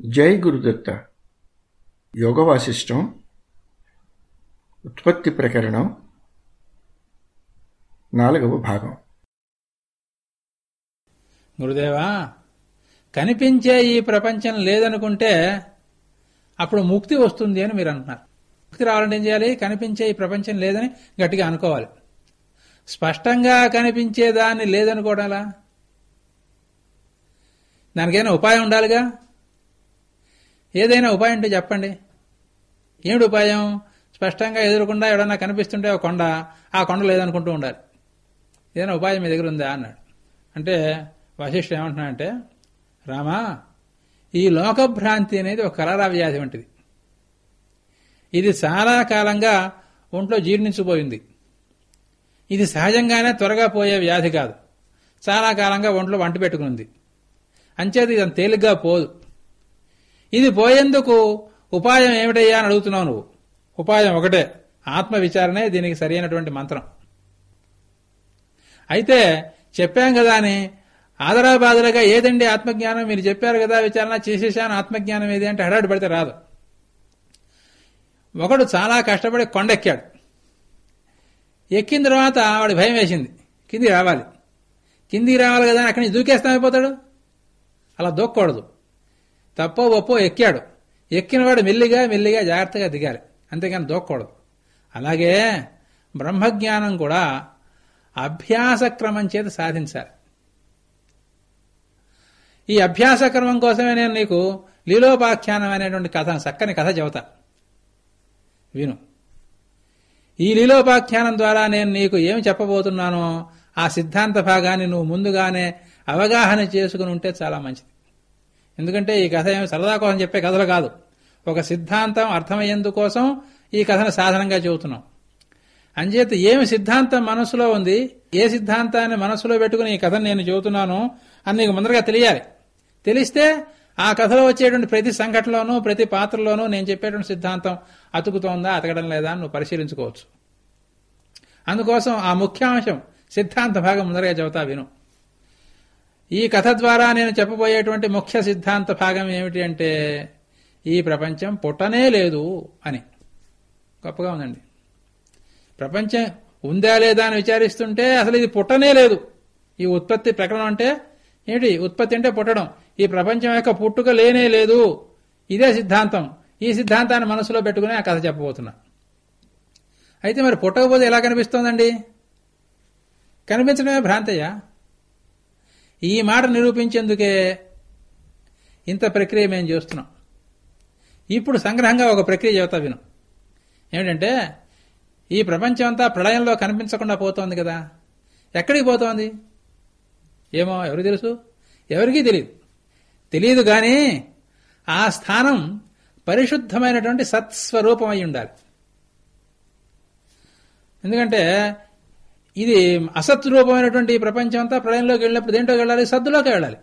జై గురుదత్త. యోగవాసిష్టం. ఉత్పత్తి ప్రకరణం. నాలుగవ భాగం. గురుదేవా కనిపించే ఈ ప్రపంచం లేదనుకుంటే అప్పుడు ముక్తి వస్తుంది అని మీరు అంటున్నారు. ముక్తి రావాలంటే ఏం చేయాలి? కనిపించే ఈ ప్రపంచం లేదని గట్టిగా అనుకోవాలి. స్పష్టంగా కనిపించే దాన్ని లేదనుకోవడాలా దానికైనా ఉపాయం ఉండాలిగా? ఏదైనా ఉపాయం ఉంటే చెప్పండి. ఏమిటి ఉపాయం? స్పష్టంగా ఎదురకుండా ఎవడన్నా కనిపిస్తుంటే ఒక కొండ ఆ కొండ లేదనుకుంటూ ఉండాలి. ఏదైనా ఉపాయం మీ దగ్గర ఉందా? అన్నాడు. అంటే వశిష్ఠుడు ఏమంటున్నాడంటే రామా ఈ లోకభ్రాంతి అనేది ఒక కలరా వ్యాధి వంటిది. ఇది చాలా కాలంగా ఒంట్లో జీర్ణించిపోయింది. ఇది సహజంగానే త్వరగా పోయే వ్యాధి కాదు. చాలా కాలంగా ఒంట్లో వంట పెట్టుకుని అంచేది ఇది అంత తేలిగ్గా పోదు. ఇది పోయేందుకు ఉపాయం ఏమిటయ్యా అని అడుగుతున్నావు నువ్వు? ఉపాయం ఒకటే. ఆత్మ విచారణే దీనికి సరైనటువంటి మంత్రం. అయితే చెప్పాం కదా అని ఆదరాబాదరగా ఏదండి ఆత్మజ్ఞానం? మీరు చెప్పారు కదా విచారణ చేసేసాను ఆత్మజ్ఞానం ఏది అంటే హడాడు పడితే రాదు. ఒకడు చాలా కష్టపడి కొండెక్కాడు. ఎక్కిన తర్వాత వాడి భయం వేసింది. కిందికి రావాలి. కిందికి రావాలి కదా అని అక్కడి నుంచి దూకేస్తామైపోతాడు అలా దూక్కూడదు. తప్పో ఒప్పో ఎక్కాడు. ఎక్కినవాడు మెల్లిగా మెల్లిగా జాగ్రత్తగా దిగాలి. అంతేగాని దూక్కకూడదు అలాగే బ్రహ్మజ్ఞానం కూడా అభ్యాస క్రమం చేత సాధించాలి. ఈ అభ్యాసక్రమం కోసమే నేను నీకు లీలోపాఖ్యానం అనేటువంటి కథ చక్కని కథ చెబుతా. విను. ఈ లీలోపాఖ్యానం ద్వారా నేను నీకు ఏమి చెప్పబోతున్నానో ఆ సిద్ధాంత భాగాన్ని నువ్వు ముందుగానే అవగాహన చేసుకుని ఉంటే చాలా మంచిది. ఎందుకంటే ఈ కథ ఏమి సరదా కోసం చెప్పే కథలు కాదు. ఒక సిద్ధాంతం అర్థమయ్యేందుకోసం ఈ కథను సాధనంగా చెబుతున్నాం. అంచేత ఏమి సిద్ధాంతం మనసులో ఉంది ఏ సిద్ధాంతాన్ని మనసులో పెట్టుకుని ఈ కథను నేను చెబుతున్నాను అని నీకు ముందరగా తెలియాలి. తెలిస్తే ఆ కథలో వచ్చేటువంటి ప్రతి సంఘటనలోనూ ప్రతి పాత్రలోనూ నేను చెప్పేటువంటి సిద్ధాంతం అతుకుతోందా అతకడం లేదా నువ్వు పరిశీలించుకోవచ్చు. అందుకోసం ఆ ముఖ్యాంశం సిద్ధాంత భాగం ముందరగా చెబుతా విను. ఈ కథ ద్వారా నేను చెప్పబోయేటువంటి ముఖ్య సిద్ధాంత భాగం ఏమిటి అంటే ఈ ప్రపంచం పుట్టనే లేదు అని. గొప్పగా ఉందండి. ప్రపంచం ఉందా లేదా అని విచారిస్తుంటే అసలు ఇది పుట్టనే లేదు. ఈ ఉత్పత్తి ప్రకరణం అంటే ఏమిటి? ఉత్పత్తి అంటే పుట్టడం. ఈ ప్రపంచం యొక్క పుట్టుక లేనే లేదు. ఇదే సిద్ధాంతం. ఈ సిద్ధాంతాన్ని మనసులో పెట్టుకుని ఆ కథ చెప్పబోతున్నా. అయితే మరి పుట్టకపోతే ఎలా కనిపిస్తోందండి? కనిపించడమే భ్రాంతయ్యా. ఈ మాట నిరూపించేందుకే ఇంత ప్రక్రియ మేము చేస్తున్నాం. ఇప్పుడు సంగ్రహంగా ఒక ప్రక్రియ చెబుతా విను. ఏమిటంటే ఈ ప్రపంచం అంతా ప్రళయంలో కనిపించకుండా పోతోంది కదా. ఎక్కడికి పోతోంది? ఏమో ఎవరు తెలుసు? ఎవరికీ తెలియదు తెలియదు కానీ ఆ స్థానం పరిశుద్ధమైనటువంటి సత్స్వరూపం అయి ఉండాలి. ఎందుకంటే ఇది అసత్ రూపమైనటువంటి ప్రపంచం అంతా ప్రళయంలోకి వెళ్ళినప్పుడు దేంట్లోకి వెళ్ళాలి? సద్దులోకి వెళ్ళాలి.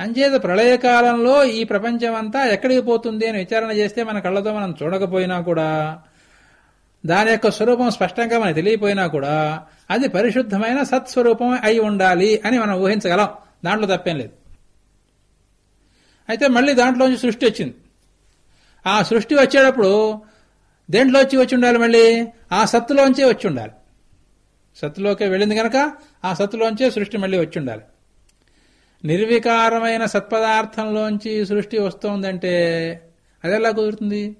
అంచేత ప్రళయకాలంలో ఈ ప్రపంచం అంతా ఎక్కడికి పోతుంది అని విచారణ చేస్తే మన కళ్ళతో మనం చూడకపోయినా కూడా దాని యొక్క స్వరూపం స్పష్టంగా మనకు తెలియపోయినా కూడా అది పరిశుద్ధమైన సత్స్వరూపం అయి ఉండాలి అని మనం ఊహించగలం. దాంట్లో తప్పేం లేదు. అయితే మళ్ళీ దాంట్లోంచి సృష్టి వచ్చింది. ఆ సృష్టి వచ్చేటప్పుడు దేంట్లోంచి వచ్చి ఉండాలి మళ్ళీ? ఆ సత్తులోంచే వచ్చి ఉండాలి. సత్తులోకే వెళ్ళింది కనుక ఆ సత్తులోంచే సృష్టి మళ్ళీ వచ్చి ఉండాలి నిర్వికారమైన సత్పదార్థంలోంచి సృష్టి వస్తోందంటే అదెలా కుదురుతుంది?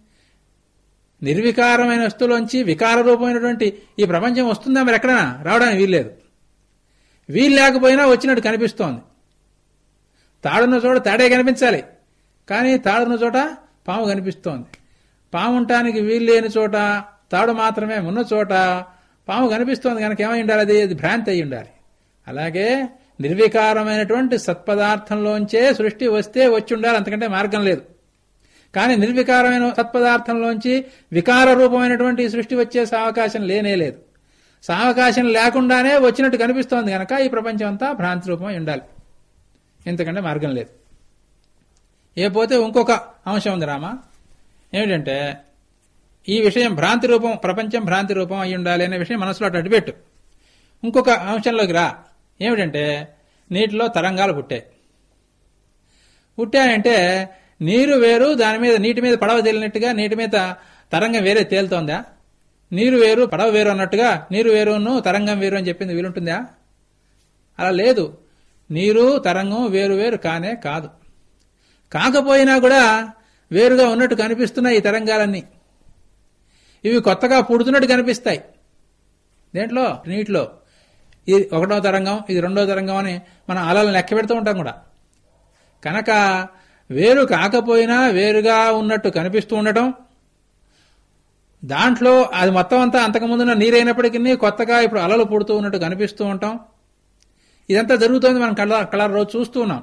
నిర్వికారమైన వస్తువులోంచి వికార రూపమైనటువంటి ఈ ప్రపంచం వస్తుందా మరి ఎక్కడైనా? రావడానికి వీల్లేదు. వీలు లేకపోయినా వచ్చినట్టు కనిపిస్తోంది. తాడున్న చోట తాడే కనిపించాలి. కానీ తాడున్న చోట పాము కనిపిస్తోంది. పాము ఉండటానికి వీలు లేని చోట తాడు మాత్రమే ఉన్న చోట పాము కనిపిస్తోంది కనుక ఏమై ఉండాలి? అది అది భ్రాంతి అయి ఉండాలి. అలాగే నిర్వికారమైనటువంటి సత్పదార్థంలోంచే సృష్టి వస్తే వచ్చి ఉండాలి అంతకంటే మార్గం లేదు. కానీ నిర్వికారమైన సత్పదార్థంలోంచి వికార రూపమైనటువంటి సృష్టి వచ్చే సావకాశం లేనే లేదు. సావకాశం లేకుండానే వచ్చినట్టు కనిపిస్తోంది కనుక ఈ ప్రపంచం అంతా భ్రాంతి రూపమై ఉండాలి. ఇంతకంటే మార్గం లేదు. ఏ పోతే ఇంకొక అంశం ఉంది రామా. ఏమిటంటే ఈ విషయం భ్రాంతి రూపం ప్రపంచం భ్రాంతి రూపం అయి ఉండాలి అనే విషయం మనసులో అటు పెట్టు. ఇంకొక అంశంలోకి రా. ఏమిటంటే నీటిలో తరంగాలు పుట్టాయి. పుట్టాయంటే నీరు వేరు దాని మీద నీటి మీద పడవ తేలినట్టుగా నీటి మీద తరంగం వేరే తేలుతోందా? నీరు వేరు పడవ వేరు అన్నట్టుగా నీరు వేరును తరంగం వేరు అని చెప్పింది వీలుంటుందా? అలా లేదు. నీరు తరంగం వేరు వేరు కానే కాదు. కాకపోయినా కూడా వేరుగా ఉన్నట్టు కనిపిస్తున్నాయి ఈ తరంగాలన్నీ. ఇవి కొత్తగా పుడుతున్నట్టు కనిపిస్తాయి. దేంట్లో? నీటిలో. ఇది ఒకటో తరంగం ఇది రెండో తరంగం అని మనం అలలు లెక్క పెడుతూ ఉంటాం కూడా. కనుక వేరు కాకపోయినా వేరుగా ఉన్నట్టు కనిపిస్తూ ఉండటం దాంట్లో అది మొత్తం అంతా అంతకుముందున్న నీరైనప్పటికీ కొత్తగా ఇప్పుడు అలలు పుడుతూ ఉన్నట్టు కనిపిస్తూ ఉంటాం. ఇదంతా జరుగుతోంది మనం కళ్ళ కళ్ళ రోజు చూస్తూ ఉన్నాం.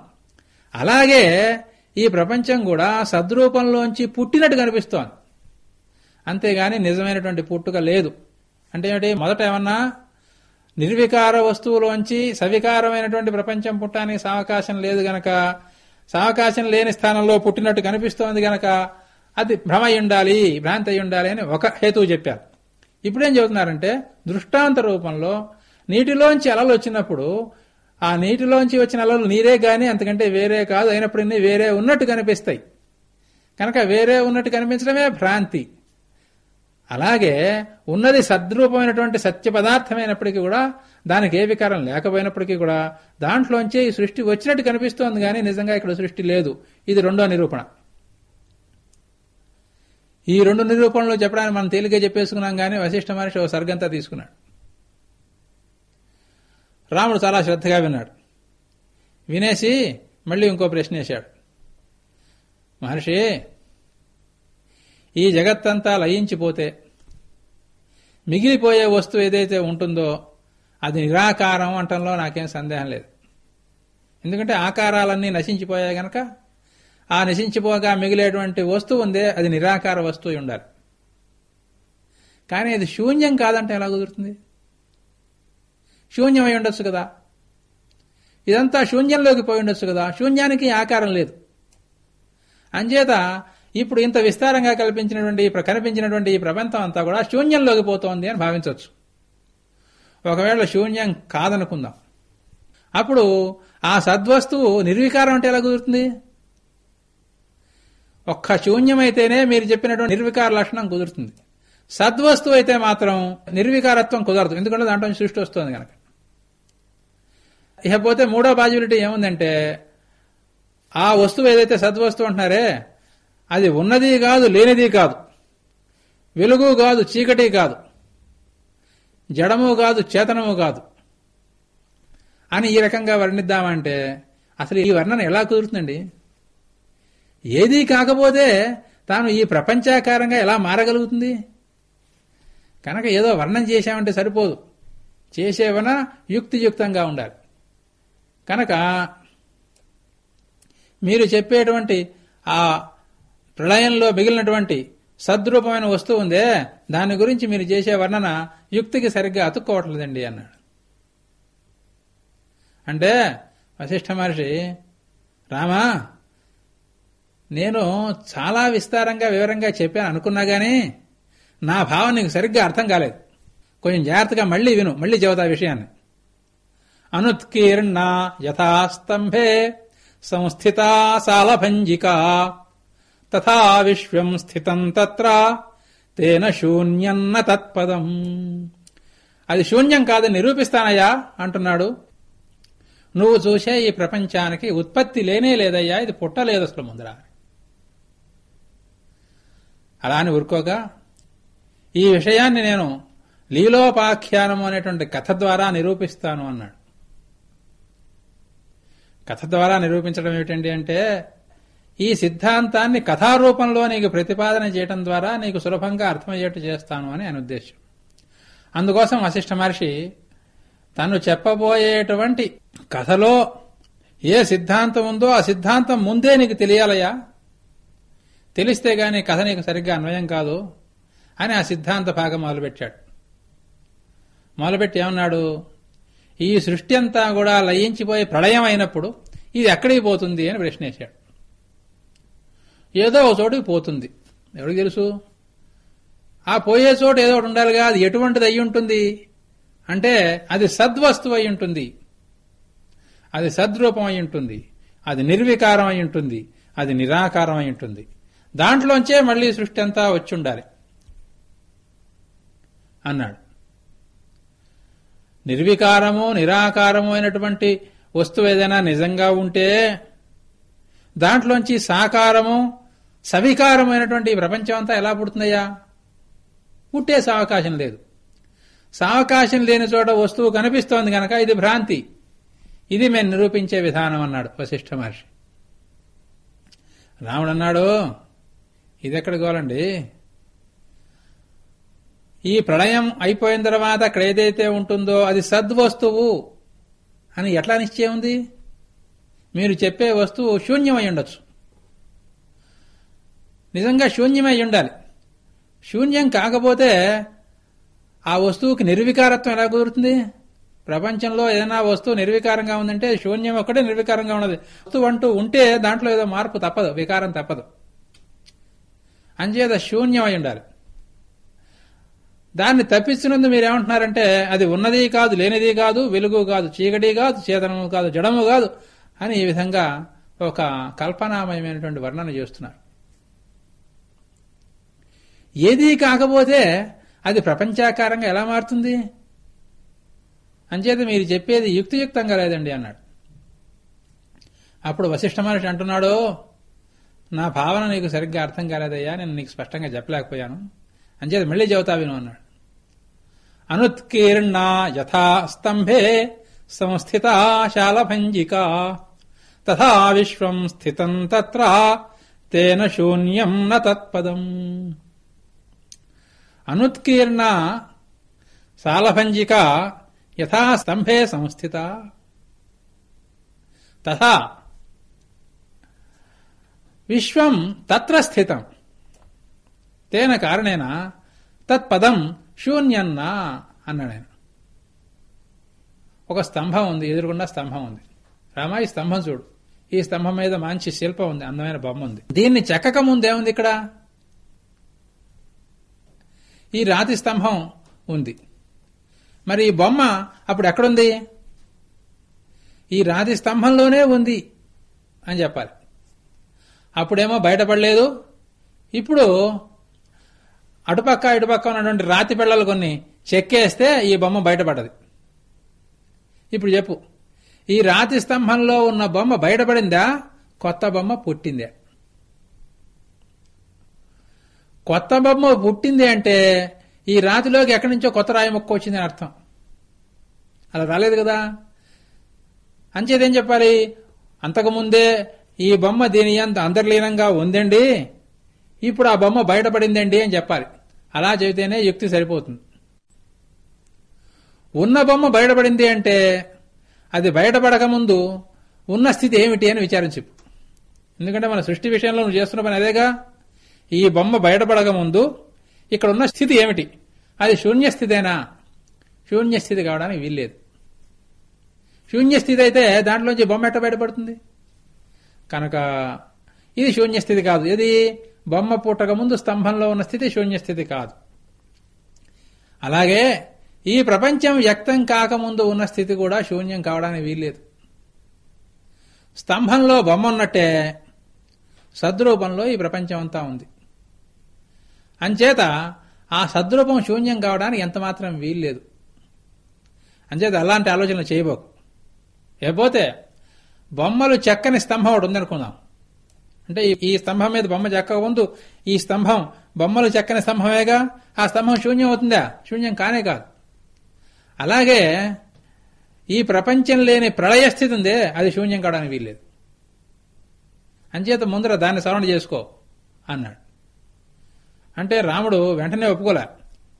అలాగే ఈ ప్రపంచం కూడా సద్రూపంలోంచి పుట్టినట్టు కనిపిస్తోంది. అంతేగాని నిజమైనటువంటి పుట్టుక లేదు. అంటే ఏమిటి? మొదట ఏమన్నా నిర్వికార వస్తువులోంచి సవికారమైనటువంటి ప్రపంచం పుట్టడానికి సావకాశం లేదు గనక సావకాశం లేని స్థానంలో పుట్టినట్టు కనిపిస్తోంది గనక అది భ్రమ ఉండాలి భ్రాంతి అయి ఉండాలి అని ఒక హేతువు చెప్పారు. ఇప్పుడేం చెబుతున్నారంటే దృష్టాంత రూపంలో నీటిలోంచి అలలు వచ్చినప్పుడు ఆ నీటిలోంచి వచ్చిన అలలు నీరే గాని అంతకంటే వేరే కాదు అయినప్పుడు వేరే ఉన్నట్టు కనిపిస్తాయి. కనుక వేరే ఉన్నట్టు కనిపించడమే భ్రాంతి. అలాగే ఉన్నది సద్రూపమైనటువంటి సత్య పదార్థమైనప్పటికీ కూడా దానికి ఏ వికారం లేకపోయినప్పటికీ కూడా దాంట్లోంచే ఈ సృష్టి వచ్చినట్టు కనిపిస్తోంది కానీ నిజంగా ఇక్కడ సృష్టి లేదు. ఇది రెండో నిరూపణ. ఈ రెండు నిరూపణలు చెప్పడానికి మనం తేలిగ్గా చెప్పేసుకున్నాం కానీ వశిష్ఠ మహర్షి ఓ సర్గంతా తీసుకున్నాడు. రాముడు చాలా శ్రద్ధగా విన్నాడు. వినేసి మళ్ళీ ఇంకో ప్రశ్న వేశాడు. మహర్షి ఈ జగత్తంతా లయించిపోతే మిగిలిపోయే వస్తువు ఏదైతే ఉంటుందో అది నిరాకారం అంటంలో నాకేం సందేహం లేదు. ఎందుకంటే ఆకారాలన్నీ నశించిపోయాయి గనక ఆ నశించిపోగా మిగిలేటువంటి వస్తువు ఉందే అది నిరాకార వస్తువు ఉండాలి. కానీ అది శూన్యం కాదంటే ఎలా కుదురుతుంది? శూన్యమై ఉండొచ్చు కదా. ఇదంతా శూన్యంలోకి పోయి ఉండొచ్చు కదా. శూన్యానికి ఆకారం లేదు. అంచేత ఇప్పుడు ఇంత విస్తారంగా కల్పించినటువంటి కనిపించినటువంటి ఈ ప్రపంచం అంతా కూడా శూన్యంలోకి పోతోంది అని భావించవచ్చు ఒకవేళ శూన్యం కాదనుకుందాం. అప్పుడు ఆ సద్వస్తువు నిర్వికారం అంటే ఎలా కుదురుతుంది? ఒక్క శూన్యమైతేనే మీరు చెప్పినటువంటి నిర్వికార లక్షణం కుదురుతుంది. సద్వస్తువు అయితే మాత్రం నిర్వికారత్వం కుదరదు. ఎందుకంటే దాంట్లో సృష్టి వస్తుంది కనుక. ఇకపోతే మూడో పాజిబిలిటీ ఏముందంటే ఆ వస్తువు ఏదైతే సద్వస్తువు అంటున్నారే అది ఉన్నది కాదు లేనిది కాదు. వెలుగు కాదు చీకటి కాదు. జడము కాదు చేతనము కాదు. అని ఈ రకంగా వర్ణిద్దామంటే అసలు ఈ వర్ణన ఎలా కుదురుతుందండి? ఏదీ కాకపోతే తాను ఈ ప్రపంచాకారంగా ఎలా మారగలుగుతుంది? కనుక ఏదో వర్ణం చేశామంటే సరిపోదు. చేసేవన యుక్తియుక్తంగా ఉండాలి. కనుక మీరు చెప్పేటువంటి ఆ ప్రళయంలో మిగిలినటువంటి సద్రూపమైన వస్తువు ఉందే దాని గురించి మీరు చేసే వర్ణన యుక్తికి సరిగ్గా అతుక్కోవట్లేదండి అన్నాడు. అంటే వశిష్ఠ మహర్షి రామా నేను చాలా విస్తారంగా వివరంగా చెప్పాను అనుకున్నా గానీ నా భావం నీకు సరిగ్గా అర్థం కాలేదు. కొంచెం జాగ్రత్తగా మళ్ళీ విను మళ్ళీ చెబుతా విషయాన్ని. అనుత్కీర్ణ యథాస్తంభే సంస్థితా సాలభంజికా తథా విశ్వం స్థితం తత్ర. తేన శూన్యన్న తత్పదం. అది శూన్యం కాదని నిరూపిస్తానయ్యా అంటున్నాడు. నువ్వు చూసే ఈ ప్రపంచానికి ఉత్పత్తి లేనే లేదయ్యా ఇది పుట్టలేదు అసలు ముందర. అలా అని ఊరుకోగా ఈ విషయాన్ని నేను లీలోపాఖ్యానము అనేటువంటి కథ ద్వారా నిరూపిస్తాను అన్నాడు. కథ ద్వారా నిరూపించడం ఏమిటండి అంటే ఈ సిద్ధాంతాన్ని కథారూపంలో నీకు ప్రతిపాదన చేయటం ద్వారా నీకు సులభంగా అర్థమయ్యేట్టు చేస్తాను అని ఆయన ఉద్దేశం. అందుకోసం వశిష్ఠ మహర్షి తను చెప్పబోయేటువంటి కథలో ఏ సిద్ధాంతం ఉందో ఆ సిద్ధాంతం ముందే నీకు తెలియాలయ్యా. తెలిస్తే గాని కథ నీకు సరిగ్గా అన్వయం కాదు అని ఆ సిద్ధాంత భాగం మొదలుపెట్టాడు. మొదలుపెట్టి ఏమన్నాడు? ఈ సృష్టి అంతా కూడా లయించిపోయి ప్రళయం అయినప్పుడు ఇది ఎక్కడికి పోతుంది అని ప్రశ్నేశాడు. ఏదో ఒక చోటుకి పోతుంది. ఎవరికి తెలుసు? ఆ పోయే చోటు ఏదో ఒకటి ఉండాలిగా అది ఎటువంటిది అయి ఉంటుంది? అంటే అది సద్వస్తువు అయి ఉంటుంది. అది సద్రూపం అయి ఉంటుంది. అది నిర్వికారం అయి ఉంటుంది. అది నిరాకారం అయి ఉంటుంది. దాంట్లోంచే మళ్ళీ సృష్టి అంతా వచ్చి ఉండాలి. అన్నాడు. నిర్వికారము నిరాకారము అయినటువంటి వస్తువు ఏదైనా నిజంగా ఉంటే దాంట్లోంచి సాకారము సవికారమైనటువంటి ప్రపంచం అంతా ఎలా పుడుతుందయ్యా? పుట్టే సావకాశం లేదు. సావకాశం లేని చోట వస్తువు కనిపిస్తోంది గనక ఇది భ్రాంతి. ఇది మేము నిరూపించే విధానం అన్నాడు వశిష్ఠ మహర్షి. రాముడు అన్నాడు ఇది ఎక్కడ గోలండి? ఈ ప్రళయం అయిపోయిన తర్వాత అక్కడ ఏదైతే ఉంటుందో అది సద్వస్తువు అని ఎట్లా నిశ్చయం ఉంది? మీరు చెప్పే వస్తువు శూన్యమై ఉండొచ్చు. నిజంగా శూన్యమై ఉండాలి. శూన్యం కాకపోతే ఆ వస్తువుకి నిర్వికారత్వం ఎలా కుదురుతుంది? ప్రపంచంలో ఏదైనా వస్తువు నిర్వికారంగా ఉందంటే శూన్యం ఒక్కటే నిర్వికారంగా ఉన్నది. వస్తువు అంటూ ఉంటే దాంట్లో ఏదో మార్పు తప్పదు వికారం తప్పదు. అంచేత శూన్యం అయి ఉండాలి. దాన్ని తప్పించినందు మీరేమంటున్నారంటే అది ఉన్నది కాదు లేనిది కాదు వెలుగు కాదు చీకటి కాదు చేతనము కాదు జడము కాదు. అని ఈ విధంగా ఒక కల్పనామయమైనటువంటి వర్ణన చేస్తున్నారు. ఏదీ కాకపోతే అది ప్రపంచాకారంగా ఎలా మారుతుంది? అంచేత మీరు చెప్పేది యుక్తియుక్తంగా లేదండి అన్నాడు. అప్పుడు వశిష్ఠ మహర్షి అంటున్నాడు నా భావన నీకు సరిగ్గా అర్థం కాలేదయ్యా నేను నీకు స్పష్టంగా చెప్పలేకపోయాను. అంచేత మళ్ళీ చెబుతా విను అన్నాడు. అనుత్కీర్ణ యథా స్తంభే సంస్థిత శాలభంజికా. తథా విశ్వం స్థితం తత్ర తేన శూన్యం న తత్పదం. అనుత్కీర్ణ సాలభంజిక యథా స్తంభే సంస్థిత. తథా విశ్వం తత్ర స్థితం. తేన కారణేన తత్పదం శూన్యన్నా అన్నాడు ఆయన. ఒక స్తంభం ఉంది ఎదురుకుండా స్తంభం ఉంది. రామా ఈ స్తంభం చూడు. ఈ స్తంభం మీద మంచి శిల్పం ఉంది అందమైన బొమ్మ ఉంది. దీన్ని చెక్కక ముందేముంది ఇక్కడ? ఈ రాతి స్తంభం ఉంది. మరి ఈ బొమ్మ అప్పుడు ఎక్కడుంది? ఈ రాతి స్తంభంలోనే ఉంది అని చెప్పాలి. అప్పుడేమో బయటపడలేదు. ఇప్పుడు అటుపక్క ఇటుపక్క ఉన్నటువంటి రాతి పిల్లలు కొన్ని చెక్కేస్తే ఈ బొమ్మ బయటపడది ఇప్పుడు చెప్పు. ఈ రాతి స్తంభంలో ఉన్న బొమ్మ బయటపడిందా? కొత్త బొమ్మ పుట్టిందే. కొత్త బొమ్మ పుట్టింది అంటే ఈ రాతిలోకి ఎక్కడి నుంచో కొత్త రాయి మొక్క వచ్చిందని అర్థం. అలా రాలేదు కదా? అంచేదేం చెప్పాలి? అంతకుముందే ఈ బొమ్మ దీని అంత అంతర్లీనంగా ఉందండి. ఇప్పుడు ఆ బొమ్మ బయటపడిందండి అని చెప్పాలి. అలా చెబితేనే యుక్తి సరిపోతుంది. ఉన్న బొమ్మ బయటపడింది అంటే అది బయటపడక ముందు ఉన్న స్థితి ఏమిటి అని విచారం చెప్పు. ఎందుకంటే మన సృష్టి విషయంలో నువ్వు చేస్తున్న పని అదేగా? ఈ బొమ్మ బయటపడక ముందు ఇక్కడ ఉన్న స్థితి ఏమిటి? అది శూన్యస్థితేనా? శూన్యస్థితి కావడానికి వీల్లేదు. శూన్యస్థితి అయితే దాంట్లోంచి బొమ్మ ఎట్ట బయటపడుతుంది? కనుక ఇది శూన్యస్థితి కాదు. ఇది బొమ్మ పుట్టక ముందు స్తంభంలో ఉన్న స్థితి శూన్యస్థితి కాదు. అలాగే ఈ ప్రపంచం వ్యక్తం కాకముందు ఉన్న స్థితి కూడా శూన్యం కావడానికి వీల్లేదు. స్తంభంలో బొమ్మ ఉన్నట్టే సద్రూపంలో ఈ ప్రపంచం అంతా ఉంది. అంచేత ఆ సద్రూపం శూన్యం కావడానికి ఎంతమాత్రం వీల్లేదు. అంచేత అలాంటి ఆలోచనలు చేయబోకు. లేకపోతే బొమ్మలు చెక్కని స్తంభం ఒకటి ఉందనుకుందాం. అంటే ఈ- స్తంభం మీద బొమ్మ చెక్కకముందు ఈ స్తంభం బొమ్మలు చెక్కని స్తంభమేగా? ఆ స్తంభం శూన్యం అవుతుందా? శూన్యం కానే కాదు. అలాగే ఈ ప్రపంచం లేని ప్రళయ స్థితి ఉందే అది శూన్యం కావడానికి వీల్లేదు. అంచేత ముందర దాన్ని సవరణ చేసుకో అన్నాడు. అంటే రాముడు వెంటనే ఒప్పుకోలే.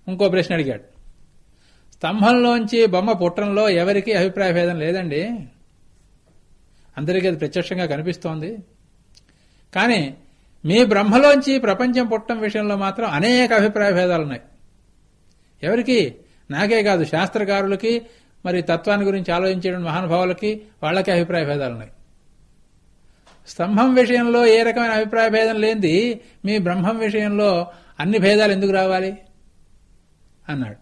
ఇంకో ప్రశ్న అడిగాడు. స్తంభంలోంచి బొమ్మ పుట్టడంలో ఎవరికీ అభిప్రాయ భేదం లేదండి? అందరికీ అది ప్రత్యక్షంగా కనిపిస్తోంది. కానీ మీ బ్రహ్మలోంచి ప్రపంచం పుట్టడం విషయంలో మాత్రం అనేక అభిప్రాయ భేదాలు ఉన్నాయి ఎవరికి నాకే కాదు శాస్త్రకారులకి మరి తత్వాన్ని గురించి ఆలోచించడం మహానుభావులకి వాళ్ళకే అభిప్రాయ భేదాలు ఉన్నాయి. స్తంభం విషయంలో ఏ రకమైన అభిప్రాయ భేదం లేనిది మీ బ్రహ్మం విషయంలో అన్ని భేదాలు ఎందుకు రావాలి? అన్నాడు.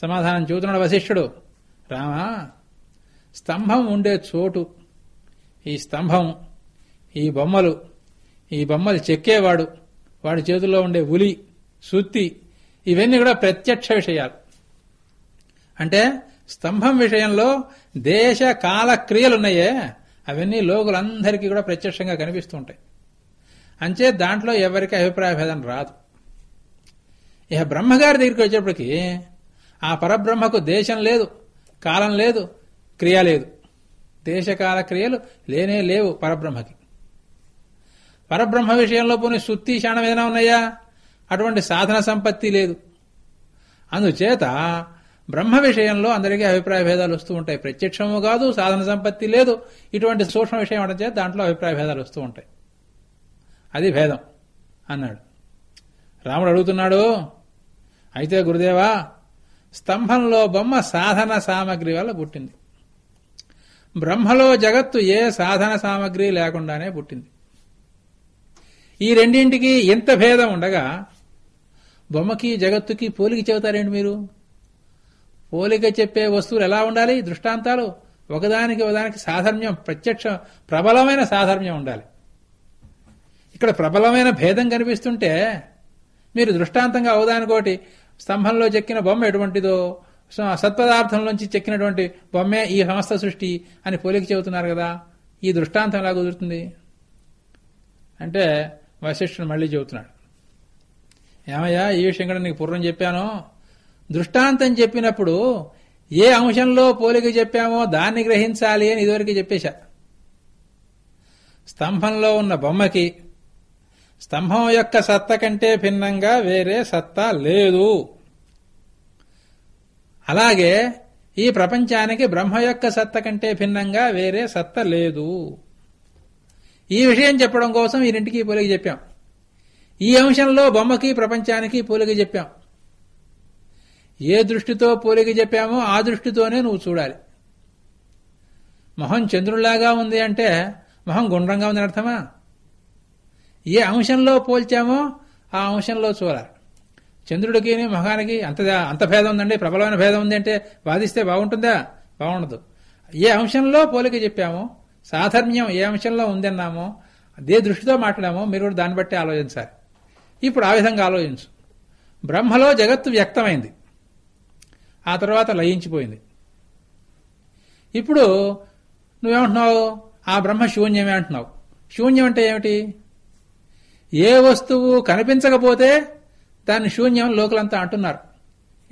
సమాధానం చూతున్నాడు వశిష్ఠుడు. రామా స్తంభం ఉండే చోటు ఈ స్తంభం ఈ బొమ్మలు ఈ బొమ్మలు చెక్కేవాడు వాడి చేతుల్లో ఉండే ఉలి సుత్తి ఇవన్నీ కూడా ప్రత్యక్ష విషయాలు. అంటే స్తంభం విషయంలో దేశ కాల క్రియలున్నాయే అవన్నీ లోకులందరికీ కూడా ప్రత్యక్షంగా కనిపిస్తూ ఉంటాయి అంచే దాంట్లో ఎవరికి అభిప్రాయ భేదం రాదు. ఇక బ్రహ్మగారి దగ్గరికి వచ్చేప్పటికి ఆ పరబ్రహ్మకు దేశం లేదు కాలం లేదు క్రియ లేదు. దేశకాల క్రియలు లేనే లేవు పరబ్రహ్మకి. పరబ్రహ్మ విషయంలో పోనీ సుత్తి శాణం ఏదైనా ఉన్నాయా? అటువంటి సాధన సంపత్తి లేదు. అందుచేత బ్రహ్మ విషయంలో అందరికీ అభిప్రాయ భేదాలు వస్తూ ఉంటాయి. ప్రత్యక్షము కాదు సాధన సంపత్తి లేదు. ఇటువంటి సూక్ష్మ విషయం అవడం చేత దాంట్లో అభిప్రాయ భేదాలు వస్తూ ఉంటాయి. అది భేదం అన్నాడు. రాముడు అడుగుతున్నాడు అయితే గురుదేవా స్తంభంలో బొమ్మ సాధన సామగ్రి వల్ల పుట్టింది. బ్రహ్మలో జగత్తు ఏ సాధన సామగ్రి లేకుండానే పుట్టింది. ఈ రెండింటికి ఎంత భేదం ఉండగా బొమ్మకి జగత్తుకి పోలిక చెబుతారేంటి మీరు? పోలిక చెప్పే వస్తువులు ఎలా ఉండాలి? దృష్టాంతాలు. ఒకదానికి ఒకదానికి సాధర్మ్యం ప్రత్యక్ష ప్రబలమైన సాధర్మ్యం ఉండాలి. ఇక్కడ ప్రబలమైన భేదం కనిపిస్తుంటే మీరు దృష్టాంతంగా అవదానికోటి స్తంభంలో చెక్కిన బొమ్మ ఎటువంటిదో సత్పదార్థంలోంచి చెక్కినటువంటి బొమ్మే ఈ సంస్థ సృష్టి అని పోలిక చెబుతున్నారు కదా. ఈ దృష్టాంతం ఎలా కుదురుతుంది? అంటే వశిష్ఠుడు మళ్ళీ చెబుతున్నాడు. ఏమయ్యా ఈ విషయం కూడా నీకు పూర్వం చెప్పాను. దృష్టాంతం చెప్పినప్పుడు ఏ అంశంలో పోలిక చెప్పామో దాన్ని గ్రహించాలి అని ఇదివరకు చెప్పేశా. స్తంభంలో ఉన్న బొమ్మకి స్తంభం యొక్క సత్త కంటే భిన్నంగా వేరే సత్తా లేదు. అలాగే ఈ ప్రపంచానికి బ్రహ్మ యొక్క సత్త కంటే భిన్నంగా వేరే సత్త లేదు. ఈ విషయం చెప్పడం కోసం ఈ రెంటికి పోలిక చెప్పాం. ఈ అంశంలో బొమ్మకి ప్రపంచానికి పోలిక చెప్పాం. ఏ దృష్టితో పోలిక చెప్పామో ఆ దృష్టితోనే నువ్వు చూడాలి. మొహం చంద్రుడిలాగా ఉంది అంటే మొహం గుండ్రంగా ఉందని అర్థమా? ఏ అంశంలో పోల్చామో ఆ అంశంలో చూడాలి. చంద్రుడికి మొహానికి అంత అంత భేదం ఉందండి. ప్రబలమైన భేదం ఉంది అంటే వాదిస్తే బాగుంటుందా? బాగుండదు. ఏ అంశంలో పోలిక చెప్పామో సాధర్మ్యం ఏ అంశంలో ఉందన్నామో అదే దృష్టితో మాట్లాడామో మీరు కూడా దాన్ని బట్టి ఆలోచించాలి. ఇప్పుడు ఆ విధంగా ఆలోచించు. బ్రహ్మలో జగత్తు వ్యక్తమైంది. ఆ తర్వాత లయించిపోయింది. ఇప్పుడు నువ్వేమంటున్నావు? ఆ బ్రహ్మ శూన్యమే అంటున్నావు. శూన్యం అంటే ఏమిటి? ఏ వస్తువు కనిపించకపోతే దాన్ని శూన్యం లోకలంతా అంటున్నారు.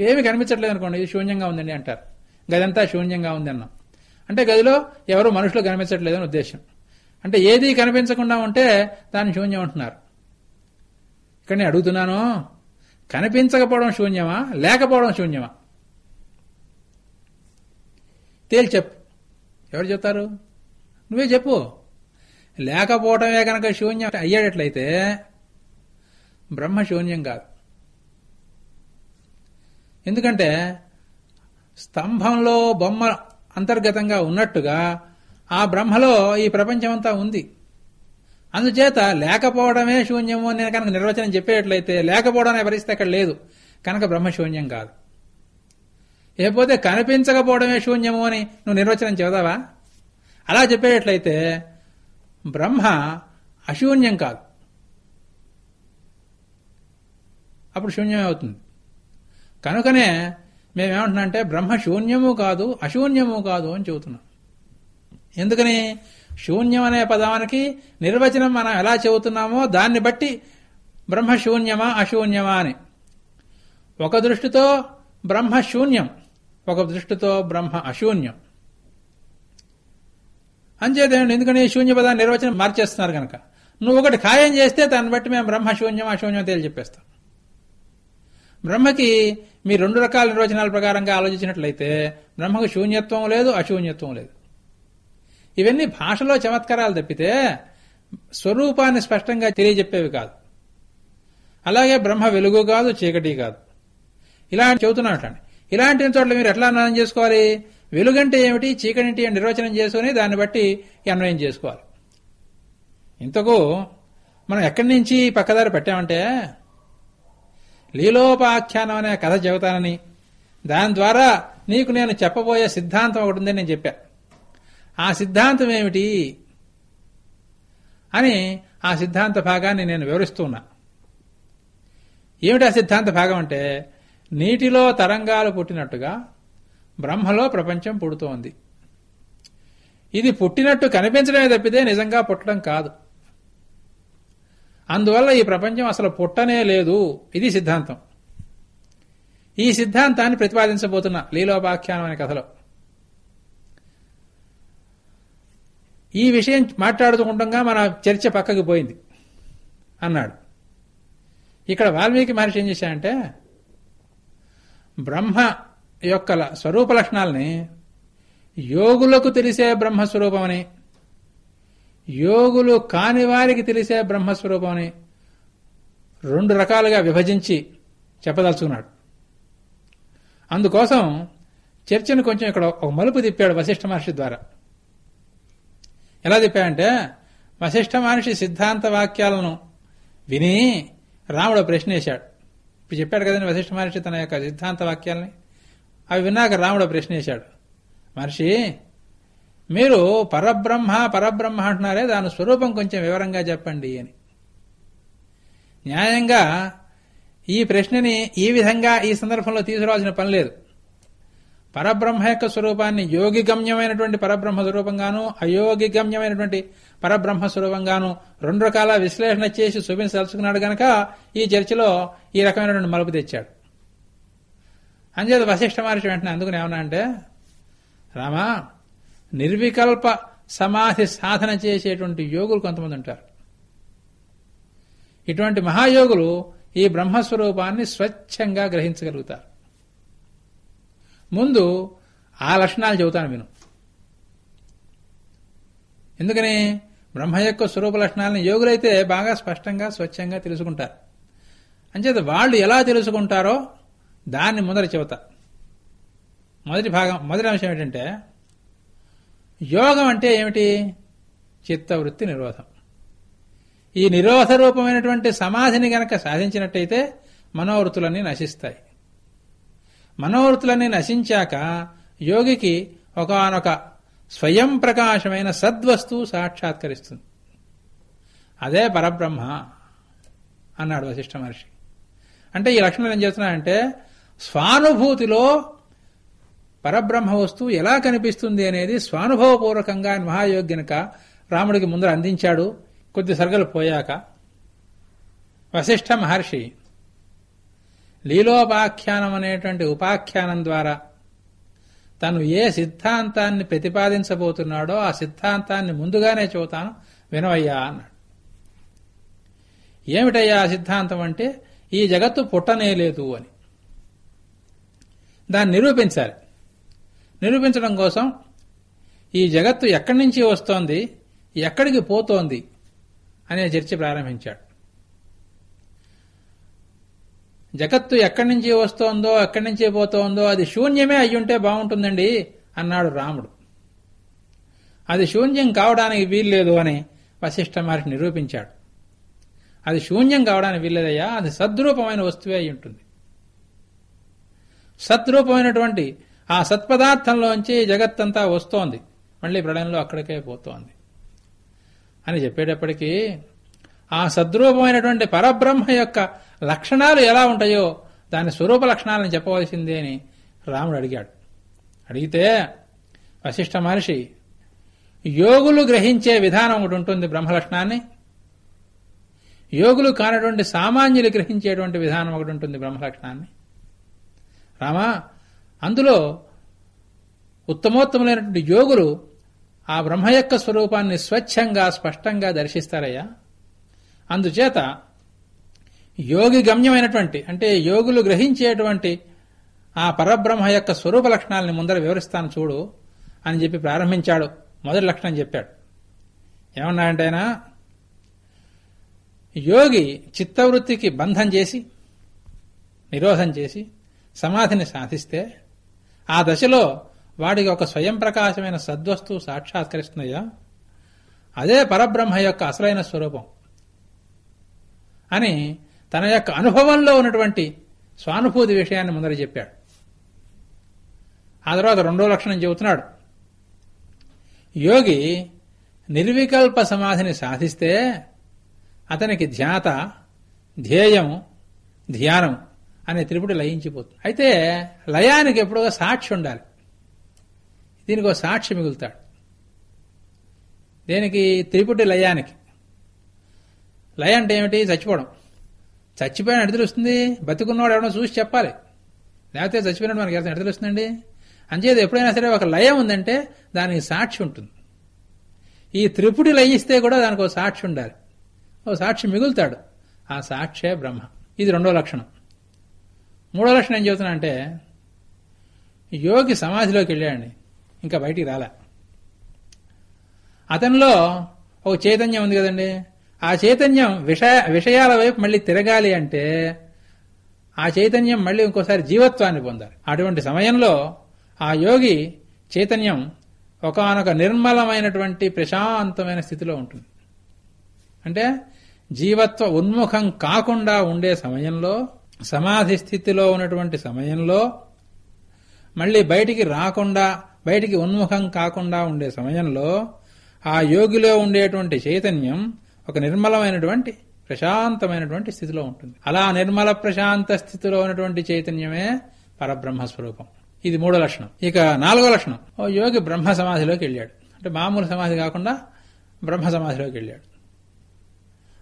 ఏమి కనిపించట్లేదు అనుకోండి ఇది శూన్యంగా ఉందండి అంటారు. గదంతా శూన్యంగా ఉంది అన్నాం అంటే గదిలో ఎవరు మనుషులు కనిపించట్లేదు అని ఉద్దేశం. అంటే ఏది కనిపించకుండా ఉంటే దాన్ని శూన్యం అంటున్నారు. ఇక్కడ నేను అడుగుతున్నాను? కనిపించకపోవడం శూన్యమా? లేకపోవడం శూన్యమా? తేల్చి చెప్పు. ఎవరు చెప్తారు? నువ్వే చెప్పు. లేకపోవటమే కనుక శూన్యం. అయ్యేటట్లయితే బ్రహ్మ శూన్యం కాదు. ఎందుకంటే స్తంభంలో బొమ్మ అంతర్గతంగా ఉన్నట్టుగా ఆ బ్రహ్మలో ఈ ప్రపంచమంతా ఉంది. అందుచేత లేకపోవడమే శూన్యము అని నేను కనుక నిర్వచనం చెప్పేటట్లయితే లేకపోవడం అనే పరిస్థితి అక్కడ లేదు. కనుక బ్రహ్మ శూన్యం కాదు. లేకపోతే కనిపించకపోవడమే శూన్యము అని నువ్వు నిర్వచనం చెబుతావా? అలా చెప్పేటట్లయితే బ్రహ్మ అశూన్యం కాదు. అప్పుడు శూన్యమే అవుతుంది. కనుకనే మేమేమంటున్నా అంటే బ్రహ్మ శూన్యము కాదు అశూన్యము కాదు అని చెబుతున్నాం. ఎందుకని? శూన్యం అనే పదానికి నిర్వచనం మనం ఎలా చెబుతున్నామో దాన్ని బట్టి బ్రహ్మ శూన్యమా అశూన్యమా అని. ఒక దృష్టితో బ్రహ్మ శూన్యం ఒక దృష్టితో బ్రహ్మ అశూన్యం. అంచేదేంటి ఎందుకని శూన్య పదాన్ని నిర్వచనం మార్చేస్తున్నారు కనుక? నువ్వు ఒకటి ఖాయం చేస్తే దాన్ని బట్టి మేము బ్రహ్మశూన్యం అశూన్యం తేలి చెప్పేస్తాం బ్రహ్మకి మీ రెండు రకాల నిర్వచనాల ప్రకారంగా ఆలోచించినట్లయితే బ్రహ్మకు శూన్యత్వం లేదు అశూన్యత్వం లేదు. ఇవన్నీ భాషలో చమత్కారాలు తప్పితే స్వరూపాన్ని స్పష్టంగా తెలియజెప్పేవి కాదు. అలాగే బ్రహ్మ వెలుగు కాదు చీకటి కాదు. ఇలాంటి చెబుతున్నాడు ఇలాంటి చోట్ల మీరు ఎట్లా అన్వయం చేసుకోవాలి? వెలుగంటే ఏమిటి చీకటి నిర్వచనం చేసుకుని దాన్ని బట్టి అన్వయం చేసుకోవాలి. ఇంతకు మనం ఎక్కడి నుంచి పక్కదారి పెట్టామంటే లీలోపాఖ్యానం అనే కథ చెబుతానని. దాని ద్వారా నీకు నేను చెప్పబోయే సిద్ధాంతం ఒకటి ఉందని నేను చెప్పా. ఆ సిద్ధాంతం ఏమిటి అని ఆ సిద్ధాంత భాగాన్ని నేను వివరిస్తున్నా. ఏమిటి ఆ సిద్ధాంత భాగం అంటే నీటిలో తరంగాలు పుట్టినట్టుగా బ్రహ్మలో ప్రపంచం పుడుతోంది. ఇది పుట్టినట్టు కనిపించడమే తప్పితే నిజంగా పుట్టడం కాదు. అందువల్ల ఈ ప్రపంచం అసలు పుట్టనే లేదు. ఇది సిద్ధాంతం. ఈ సిద్ధాంతాన్ని ప్రతిపాదించబోతున్న లీలోపాఖ్యానం అనే కథలో. ఈ విషయం మాట్లాడుతుండగా మన చర్చ పక్కకి పోయింది. అన్నాడు. ఇక్కడ వాల్మీకి మహర్షి ఏం చేశాడంటే బ్రహ్మ యొక్క ల- స్వరూప లక్షణాలని యోగులకు తెలిసే బ్రహ్మస్వరూపమని యోగులు కాని వారికి తెలిసే బ్రహ్మస్వరూపమని రెండు రకాలుగా విభజించి చెప్పదలుచుకున్నాడు. అందుకోసం చర్చను కొంచెం ఇక్కడ ఒక మలుపు తిప్పాడు వశిష్ఠ మహర్షి ద్వారా. ఎలా చెప్పాడంటే వశిష్ఠ మహర్షి సిద్ధాంత వాక్యాలను విని రాముడు ప్రశ్నేశాడు ఇప్పుడు చెప్పాడు కదండి వశిష్ఠ మహర్షి తన యొక్క సిద్ధాంత వాక్యాలని. అవి విన్నాక రాముడు ప్రశ్నేశాడు మహర్షి మీరు పరబ్రహ్మ పరబ్రహ్మ అంటున్నారే దాని స్వరూపం కొంచెం వివరంగా చెప్పండి అని. న్యాయంగా ఈ ప్రశ్నని ఈ విధంగా ఈ సందర్భంలో తీసుకురావాల్సిన పని లేదు. పరబ్రహ్మ యొక్క స్వరూపాన్ని యోగి గమ్యమైనటువంటి పరబ్రహ్మ స్వరూపంగాను అయోగి గమ్యమైనటువంటి పరబ్రహ్మ స్వరూపంగాను రెండు రకాల విశ్లేషణ చేసి చూపించదలుచుకున్నాడు గనక ఈ చర్చలో ఈ రకమైనటువంటి మలుపు తెచ్చాడు. అంచేత వశిష్ఠ మహర్షి వెంటనే అందుకుని ఏమన్నా అంటే రామా నిర్వికల్ప సమాధి సాధన చేసేటువంటి యోగులు కొంతమంది ఉంటారు. ఇటువంటి మహాయోగులు ఈ బ్రహ్మస్వరూపాన్ని స్వచ్ఛంగా గ్రహించగలుగుతారు. ముందు ఆ లక్షణాలు చెబుతాను విను. ఎందుకని? బ్రహ్మ యొక్క స్వరూప లక్షణాలను యోగులైతే బాగా స్పష్టంగా స్వచ్ఛంగా తెలుసుకుంటారు. అంచేత వాళ్ళు ఎలా తెలుసుకుంటారో దాన్ని మొదటి చెబుతా. మొదటి భాగం మొదటి అంశం ఏమిటంటే యోగం అంటే ఏమిటి? చిత్తవృత్తి నిరోధం. ఈ నిరోధ రూపమైనటువంటి సమాధిని గనక సాధించినట్టయితే మనోవృత్తులన్నీ నశిస్తాయి. మనోవృత్తులన్నీ నశించాక యోగికి ఒకనొక స్వయం ప్రకాశమైన సద్వస్తువు సాక్షాత్కరిస్తుంది. అదే పరబ్రహ్మ అన్నాడు వశిష్ఠ మహర్షి. అంటే ఈ లక్షణాలు ఏం చేస్తున్నాయంటే స్వానుభూతిలో పరబ్రహ్మ వస్తువు ఎలా కనిపిస్తుంది అనేది స్వానుభవపూర్వకంగా మహాయోగ్యనక రాముడికి ముందర అందించాడు. కొద్ది సరుగలు పోయాక వశిష్ఠ మహర్షి లీలోపాఖ్యానం అనేటువంటి ఉపాఖ్యానం ద్వారా తను ఏ సిద్ధాంతాన్ని ప్రతిపాదించబోతున్నాడో ఆ సిద్ధాంతాన్ని ముందుగానే చూతాను వినవయ్యా అన్నాడు. ఏమిటయ్యా ఆ సిద్ధాంతం అంటే? ఈ జగత్తు పుట్టనే లేదు అని. దాన్ని నిరూపించాలి. నిరూపించడం కోసం ఈ జగత్తు ఎక్కడి నుంచి వస్తోంది ఎక్కడికి పోతోంది అనే చర్చ ప్రారంభించాడు. జగత్తు ఎక్కడి నుంచి వస్తోందో ఎక్కడి నుంచి పోతోందో అది శూన్యమే అయ్యుంటే బాగుంటుందండి అన్నాడు రాముడు. అది శూన్యం కావడానికి వీల్లేదు అని వశిష్ఠ మహర్షి నిరూపించాడు. అది శూన్యం కావడానికి వీల్లేదయ్యా అది సద్రూపమైన వస్తువే అయి ఉంటుంది సద్రూపమైనటువంటి ఆ సత్పదార్థంలోంచి జగత్తంతా వస్తోంది. మళ్ళీ ప్రళయంలో అక్కడికే పోతోంది. అని చెప్పేటప్పటికీ ఆ సద్రూపమైనటువంటి పరబ్రహ్మ యొక్క లక్షణాలు ఎలా ఉంటాయో దాని స్వరూప లక్షణాలను చెప్పవలసిందే అని రాముడు అడిగాడు. అడిగితే వశిష్ఠ మహర్షి యోగులు గ్రహించే విధానం ఒకటి ఉంటుంది బ్రహ్మ లక్షణాన్ని యోగులు కానటువంటి సామాన్యులు గ్రహించేటువంటి విధానం ఒకటి ఉంటుంది బ్రహ్మ లక్షణాన్ని రామా అందులో ఉత్తమోత్తములైనటువంటి యోగులు ఆ బ్రహ్మ యొక్క స్వరూపాన్ని స్వచ్ఛంగా స్పష్టంగా దర్శిస్తారయ్యా. అందుచేత యోగి గమ్యమైనటువంటి అంటే యోగులు గ్రహించేటువంటి ఆ పరబ్రహ్మ యొక్క స్వరూప లక్షణాలని ముందర వివరిస్తాను చూడు అని చెప్పి ప్రారంభించాడు. మొదటి లక్షణం చెప్పాడు. ఏమన్నాడంటే ఆయన యోగి చిత్తవృత్తికి బంధం చేసి నిరోధం చేసి సమాధిని సాధిస్తే ఆ దశలో వాడికి ఒక స్వయం ప్రకాశమైన సద్వస్తు సాక్షాత్కరిస్తున్నాయా అదే పరబ్రహ్మ యొక్క అసలైన స్వరూపం. అని తన యొక్క అనుభవంలో ఉన్నటువంటి స్వానుభూతి విషయాన్ని ముందర చెప్పాడు. ఆ తర్వాత రెండో లక్షణం చెబుతున్నాడు. యోగి నిర్వికల్ప సమాధిని సాధిస్తే అతనికి ధ్యాత ధ్యేయం ధ్యానం అనే త్రిపుటి లయించిపోతుంది. అయితే లయానికి ఎప్పుడో సాక్షి ఉండాలి. దీనికి ఒక సాక్షి మిగులుతాడు. దేనికి? త్రిపుటి లయానికి. లయ అంటే ఏమిటి? చచ్చిపోవడం. చచ్చిపోయిన ఎడ తెలుస్తుంది బతుకున్నవాడు ఎవడో చూసి చెప్పాలి. లేకపోతే చచ్చిపోయినట్టు మనకి ఎడ తెలుస్తుందండి అంచేది ఎప్పుడైనా సరే ఒక లయం ఉందంటే దానికి సాక్షి ఉంటుంది. ఈ త్రిపుటి లయిస్తే కూడా దానికి ఒక సాక్షి ఉండాలి. ఓ సాక్షి మిగులుతాడు. ఆ సాక్షే బ్రహ్మ. ఇది రెండో లక్షణం. మూడో లక్షణం ఏం చెబుతున్నా అంటే యోగి సమాధిలోకి వెళ్ళాడండి. ఇంకా బయటికి రాలే. అతనిలో ఒక చైతన్యం ఉంది కదండి. ఆ చైతన్యం విషయ విషయాల వైపు మళ్ళీ తిరగాలి అంటే ఆ చైతన్యం మళ్ళీ ఇంకోసారి జీవత్వాన్ని పొందాలి. అటువంటి సమయంలో ఆ యోగి చైతన్యం ఒకనొక నిర్మలమైనటువంటి ప్రశాంతమైన స్థితిలో ఉంటుంది. అంటే జీవత్వ ఉన్ముఖం కాకుండా ఉండే సమయంలో సమాధి స్థితిలో ఉన్నటువంటి సమయంలో మళ్ళీ బయటికి రాకుండా బయటికి ఉన్ముఖం కాకుండా ఉండే సమయంలో ఆ యోగిలో ఉండేటువంటి చైతన్యం ఒక నిర్మలమైనటువంటి ప్రశాంతమైనటువంటి స్థితిలో ఉంటుంది. అలా నిర్మల ప్రశాంత స్థితిలో ఉన్నటువంటి చైతన్యమే పరబ్రహ్మ స్వరూపం ఇది మూడో లక్షణం. ఇక నాలుగో లక్షణం. ఓ యోగి బ్రహ్మ సమాధిలోకి వెళ్ళాడు. అంటే మామూలు సమాధి కాకుండా బ్రహ్మ సమాధిలోకి వెళ్ళాడు.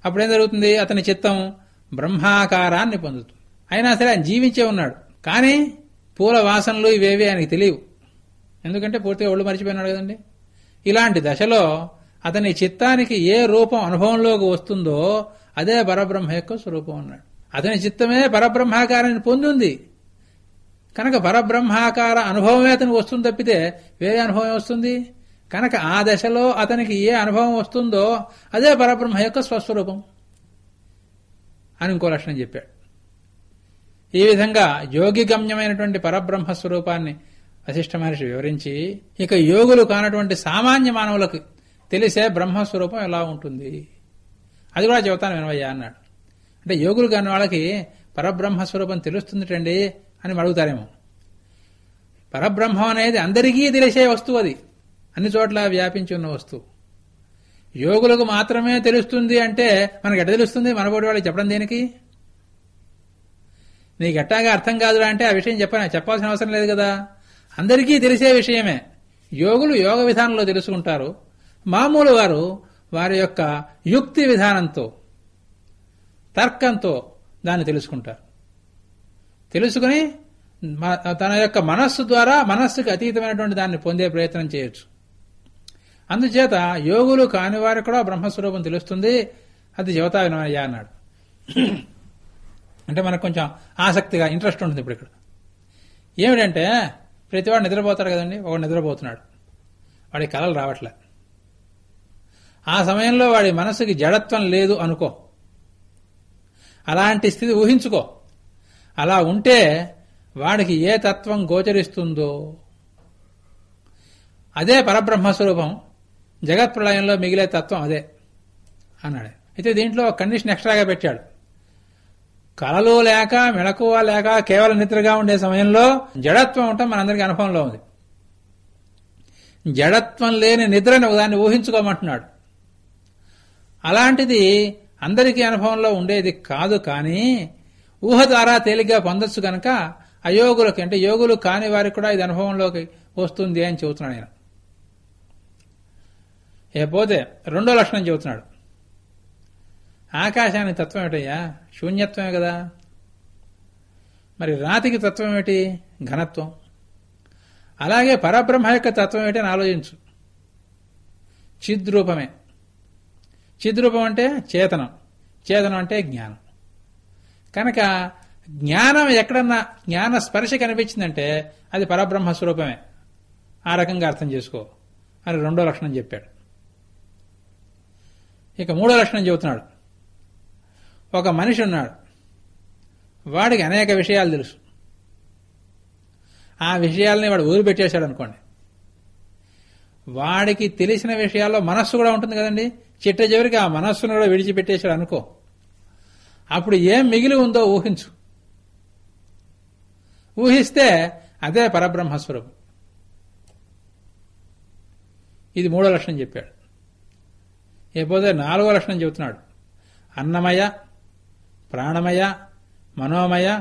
అప్పుడేం జరుగుతుంది? అతని చిత్తం బ్రహ్మాకారాన్ని పొందుతుంది. అయినా సరే ఆయన జీవించే ఉన్నాడు. కానీ పూల వాసనలు ఇవేవి ఆయనకి తెలియవు. ఎందుకంటే పూర్తిగా ఒళ్ళు మర్చిపోయినాడు కదండి. ఇలాంటి దశలో అతని చిత్తానికి ఏ రూపం అనుభవంలోకి వస్తుందో అదే పరబ్రహ్మ యొక్క స్వరూపం అన్నాడు. అతని చిత్తమే పరబ్రహ్మాకారాన్ని పొందింది. కనుక పరబ్రహ్మాకార అనుభవమే అతనికి వస్తుంది తప్పితే వేరే అనుభవం వస్తుంది? కనుక ఆ దశలో అతనికి ఏ అనుభవం వస్తుందో అదే పరబ్రహ్మ యొక్క స్వస్వరూపం అని ఇంకో లక్షణం చెప్పాడు. ఈ విధంగా యోగి గమ్యమైనటువంటి పరబ్రహ్మ స్వరూపాన్ని వశిష్ఠ మహర్షి వివరించి ఇక యోగులు కానటువంటి సామాన్య మానవులకు తెలిసే బ్రహ్మస్వరూపం ఎలా ఉంటుంది? అది కూడా చెబుతాను వినవయ్యా అన్నాడు. అంటే యోగులు కాని వాళ్ళకి పరబ్రహ్మస్వరూపం తెలుస్తుందిటండి అని అడుగుతారేమో. పరబ్రహ్మం అనేది అందరికీ తెలిసే వస్తువు అది. అన్ని చోట్ల వ్యాపించి ఉన్న వస్తువు. యోగులకు మాత్రమే తెలుస్తుంది అంటే మనకి ఎట్ట తెలుస్తుంది? మనబోటి వాళ్ళకి చెప్పడం దేనికి? నీకు ఎట్టాగా అర్థం కాదురా అంటే ఆ విషయం చెప్పాను. చెప్పాల్సిన అవసరం లేదు కదా. అందరికీ తెలిసే విషయమే. యోగులు యోగ విధానంలో తెలుసుకుంటారు. మామూలు వారు వారి యొక్క యుక్తి విధానంతో తర్కంతో దాన్ని తెలుసుకుంటారు. తెలుసుకుని తన యొక్క మనస్సు ద్వారా మనస్సుకు అతీతమైనటువంటి దాన్ని పొందే ప్రయత్నం చేయొచ్చు. అందుచేత యోగులు కాని వారికి కూడా బ్రహ్మస్వరూపం తెలుస్తుంది. అది జీవతా వినమయ్యా అన్నాడు. అంటే మనకు కొంచెం ఆసక్తిగా ఇంట్రెస్ట్ ఉంటుంది ఇప్పుడు ఇక్కడ. ఏమిటంటే ప్రతివాడు నిద్రపోతాడు కదండి ఒకడు నిద్రపోతున్నాడు. వాడి కళలు రావట్లే. ఆ సమయంలో వాడి మనసుకి జడత్వం లేదు అనుకో. అలాంటి స్థితి ఊహించుకో. అలా ఉంటే వాడికి ఏ తత్వం గోచరిస్తుందో. అదే పరబ్రహ్మస్వరూపం. జగత్ ప్రళయంలో మిగిలే తత్వం అదే అన్నాడు. అయితే దీంట్లో కండిషన్ ఎక్స్ట్రాగా పెట్టాడు. కలలు లేక మెళకువ లేక కేవలం నిద్రగా ఉండే సమయంలో జడత్వం ఉండటం మనందరికీ అనుభవంలో ఉంది. జడత్వం లేని నిద్రని ఒకదాన్ని ఊహించుకోమంటున్నాడు. అలాంటిది అందరికీ అనుభవంలో ఉండేది కాదు కానీ ఊహ ద్వారా తేలిగ్గా పొందొచ్చు కనుక అయోగులకి అంటే యోగులు కాని వారికి కూడా ఇది అనుభవంలోకి వస్తుంది అని చెబుతున్నాడు ఆయన. లేకపోతే రెండో లక్షణం చెబుతున్నాడు. ఆకాశానికి తత్వం ఏమిటయ్యా? శూన్యత్వమే కదా. మరి రాతికి తత్వం ఏమిటి? ఘనత్వం. అలాగే పరబ్రహ్మ యొక్క తత్వం ఏమిటి అని ఆలోచించు. చిద్రూపమే. చిద్రూపం అంటే చేతనం. చేతనం అంటే జ్ఞానం. కనుక జ్ఞానం ఎక్కడన్నా జ్ఞాన స్పర్శ కనిపించిందంటే అది పరబ్రహ్మ స్వరూపమే. ఆ రకంగా అర్థం చేసుకో. అని రెండో లక్షణం చెప్పాడు. ఇక మూడో లక్షణం చెబుతున్నాడు. ఒక మనిషి ఉన్నాడు. వాడికి అనేక విషయాలు తెలుసు. ఆ విషయాలని వాడు ఊరిపెట్టేశాడు అనుకోండి. వాడికి తెలిసిన విషయాల్లో మనస్సు కూడా ఉంటుంది కదండి. చిట్ట చివరికి ఆ మనస్సును కూడా విడిచిపెట్టేశాడు అనుకో. అప్పుడు ఏం మిగిలి ఉందో ఊహించు. ఊహిస్తే అదే పరబ్రహ్మస్వరూపం. ఇది మూడో లక్షణం చెప్పాడు. లేకపోతే నాలుగో లక్షణం చెబుతున్నాడు. అన్నమయ ప్రాణమయ మనోమయ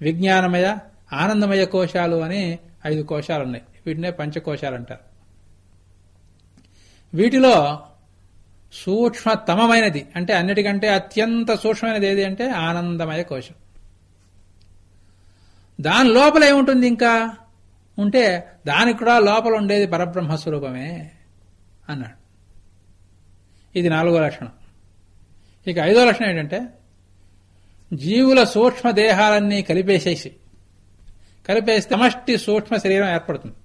విజ్ఞానమయ ఆనందమయ కోశాలు అని ఐదు కోశాలు ఉన్నాయి వీటినే పంచకోశాలు అంటారు. వీటిలో సూక్ష్మతమమైనది. అంటే అన్నిటికంటే అత్యంత సూక్ష్మమైనది ఏది అంటే ఆనందమయ కోశం. దాని లోపల ఏముంటుంది ఇంకా? ఉంటే దానికి కూడా లోపల ఉండేది పరబ్రహ్మ స్వరూపమే అన్నాడు. ఇది నాలుగో లక్షణం. ఇక ఐదో లక్షణం ఏంటంటే జీవుల సూక్ష్మ దేహాలన్నీ కలిపేసేసి కలిపేసి సమష్టి సూక్ష్మ శరీరం ఏర్పడుతుంది.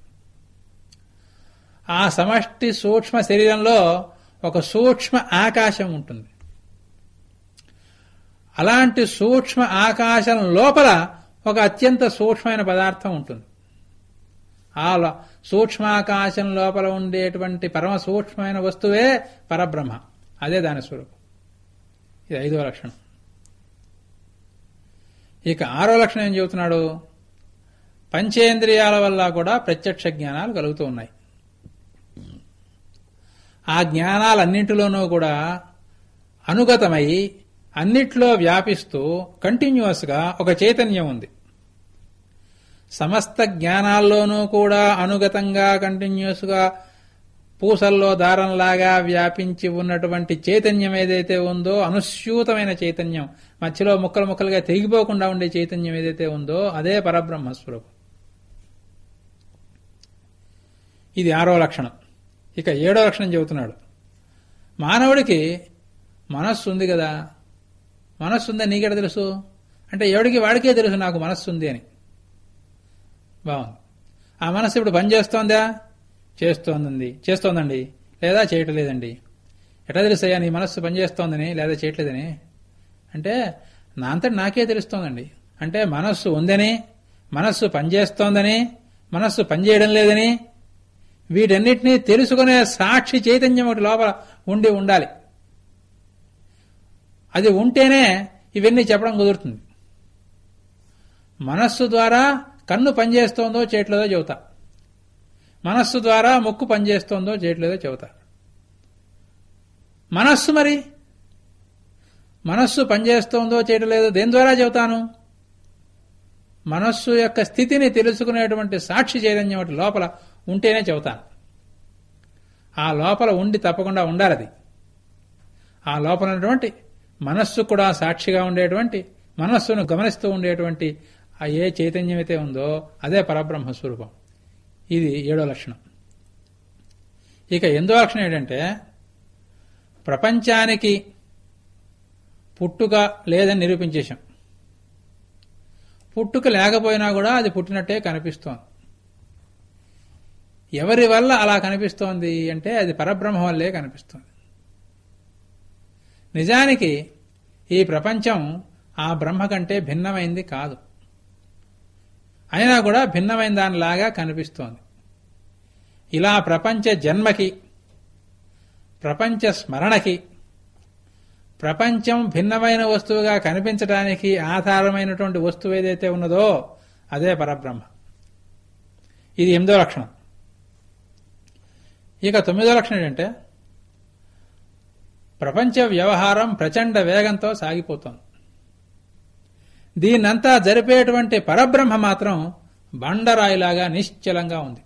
ఆ సమష్టి సూక్ష్మ శరీరంలో ఒక సూక్ష్మ ఆకాశం ఉంటుంది. అలాంటి సూక్ష్మ ఆకాశం లోపల ఒక అత్యంత సూక్ష్మమైన పదార్థం ఉంటుంది. ఆ సూక్ష్మాకాశం లోపల ఉండేటువంటి పరమ సూక్ష్మమైన వస్తువే పరబ్రహ్మ. అదే దాని స్వరూపం. ఇది ఐదో లక్షణం. ఇక ఆరో లక్షణం ఏం చెబుతున్నాడు? పంచేంద్రియాల వల్ల కూడా ప్రత్యక్ష జ్ఞానాలు కలుగుతూ ఉన్నాయి. ఆ జ్ఞానాలన్నింటిలోనూ కూడా అనుగతమై అన్నిట్లో వ్యాపిస్తూ కంటిన్యూస్గా ఒక చైతన్యం ఉంది. సమస్త జ్ఞానాల్లోనూ కూడా అనుగతంగా కంటిన్యూస్గా పూసల్లో దారంలాగా వ్యాపించి ఉన్నటువంటి చైతన్యం ఏదైతే ఉందో అనుస్యూతమైన చైతన్యం మధ్యలో ముక్కలు ముక్కలుగా తెగిపోకుండా ఉండే చైతన్యం ఏదైతే ఉందో అదే పరబ్రహ్మస్వరూపం. ఇది ఆరో లక్షణం. ఇక ఏడో లక్షణం చెబుతున్నాడు. మానవుడికి మనస్సు ఉంది కదా. మనస్సు ఉందని నీకెడ తెలుసు? అంటే ఎవడికి వాడికే తెలుసు నాకు మనస్సు ఉంది అని. బాగుంది. ఆ మనస్సు ఇప్పుడు పని చేస్తోందా? చేస్తోందండి. చేస్తోందండి. లేదా చేయట్లేదండి. ఎట్లా తెలుస్తాయా నీ మనస్సు పనిచేస్తోందని లేదా చేయట్లేదని? అంటే నా అంతటి నాకే తెలుస్తోందండి. అంటే మనస్సు ఉందని మనస్సు పనిచేస్తోందని మనస్సు పనిచేయడం లేదని వీటన్నిటినీ తెలుసుకునే సాక్షి చైతన్యం ఒకటి లోపల ఉండి ఉండాలి. అది ఉంటేనే ఇవన్నీ చెప్పడం కుదురుతుంది. మనస్సు ద్వారా కన్ను పనిచేస్తోందో చేయట్లేదో చెబుతా. మనస్సు ద్వారా ముక్కు పనిచేస్తోందో చేయట్లేదో చెబుతా. మనస్సు మరి? మనస్సు పనిచేస్తోందో చేయట్లేదో దేని ద్వారా చెబుతాను? మనస్సు యొక్క స్థితిని తెలుసుకునేటువంటి సాక్షి చైతన్యం ఒకటి లోపల ఉంటేనే చెబుతాను ఆ లోపల ఉండి తప్పకుండా ఉండాలి అది ఆ లోపల ఉన్నటువంటి మనస్సు కూడా సాక్షిగా ఉండేటువంటి మనస్సును గమనిస్తూ ఉండేటువంటి ఆ ఏ చైతన్యం అయితే ఉందో అదే పరబ్రహ్మ స్వరూపం. ఇది ఏడో లక్షణం. ఇక ఎందో లక్షణం ఏంటంటే ప్రపంచానికి పుట్టుక లేదని నిరూపించేశాం. పుట్టుక లేకపోయినా కూడా అది పుట్టినట్టే కనిపిస్తోంది. ఎవరి వల్ల అలా కనిపిస్తోంది అంటే అది పరబ్రహ్మ వల్లే కనిపిస్తోంది. నిజానికి ఈ ప్రపంచం ఆ బ్రహ్మ కంటే భిన్నమైంది కాదు. అయినా కూడా భిన్నమైన దానిలాగా కనిపిస్తోంది. ఇలా ప్రపంచ జన్మకి ప్రపంచ స్మరణకి ప్రపంచం భిన్నమైన వస్తువుగా కనిపించడానికి ఆధారమైనటువంటి వస్తువు ఏదైతే ఉన్నదో అదే పరబ్రహ్మ. ఇది ఎనిమిదో లక్షణం. ఇక తొమ్మిదో లక్షణం ఏంటంటే ప్రపంచ వ్యవహారం ప్రచండ వేగంతో సాగిపోతోంది. దీన్నంతా జరిపేటువంటి పరబ్రహ్మ మాత్రం బండరాయిలాగా నిశ్చలంగా ఉంది.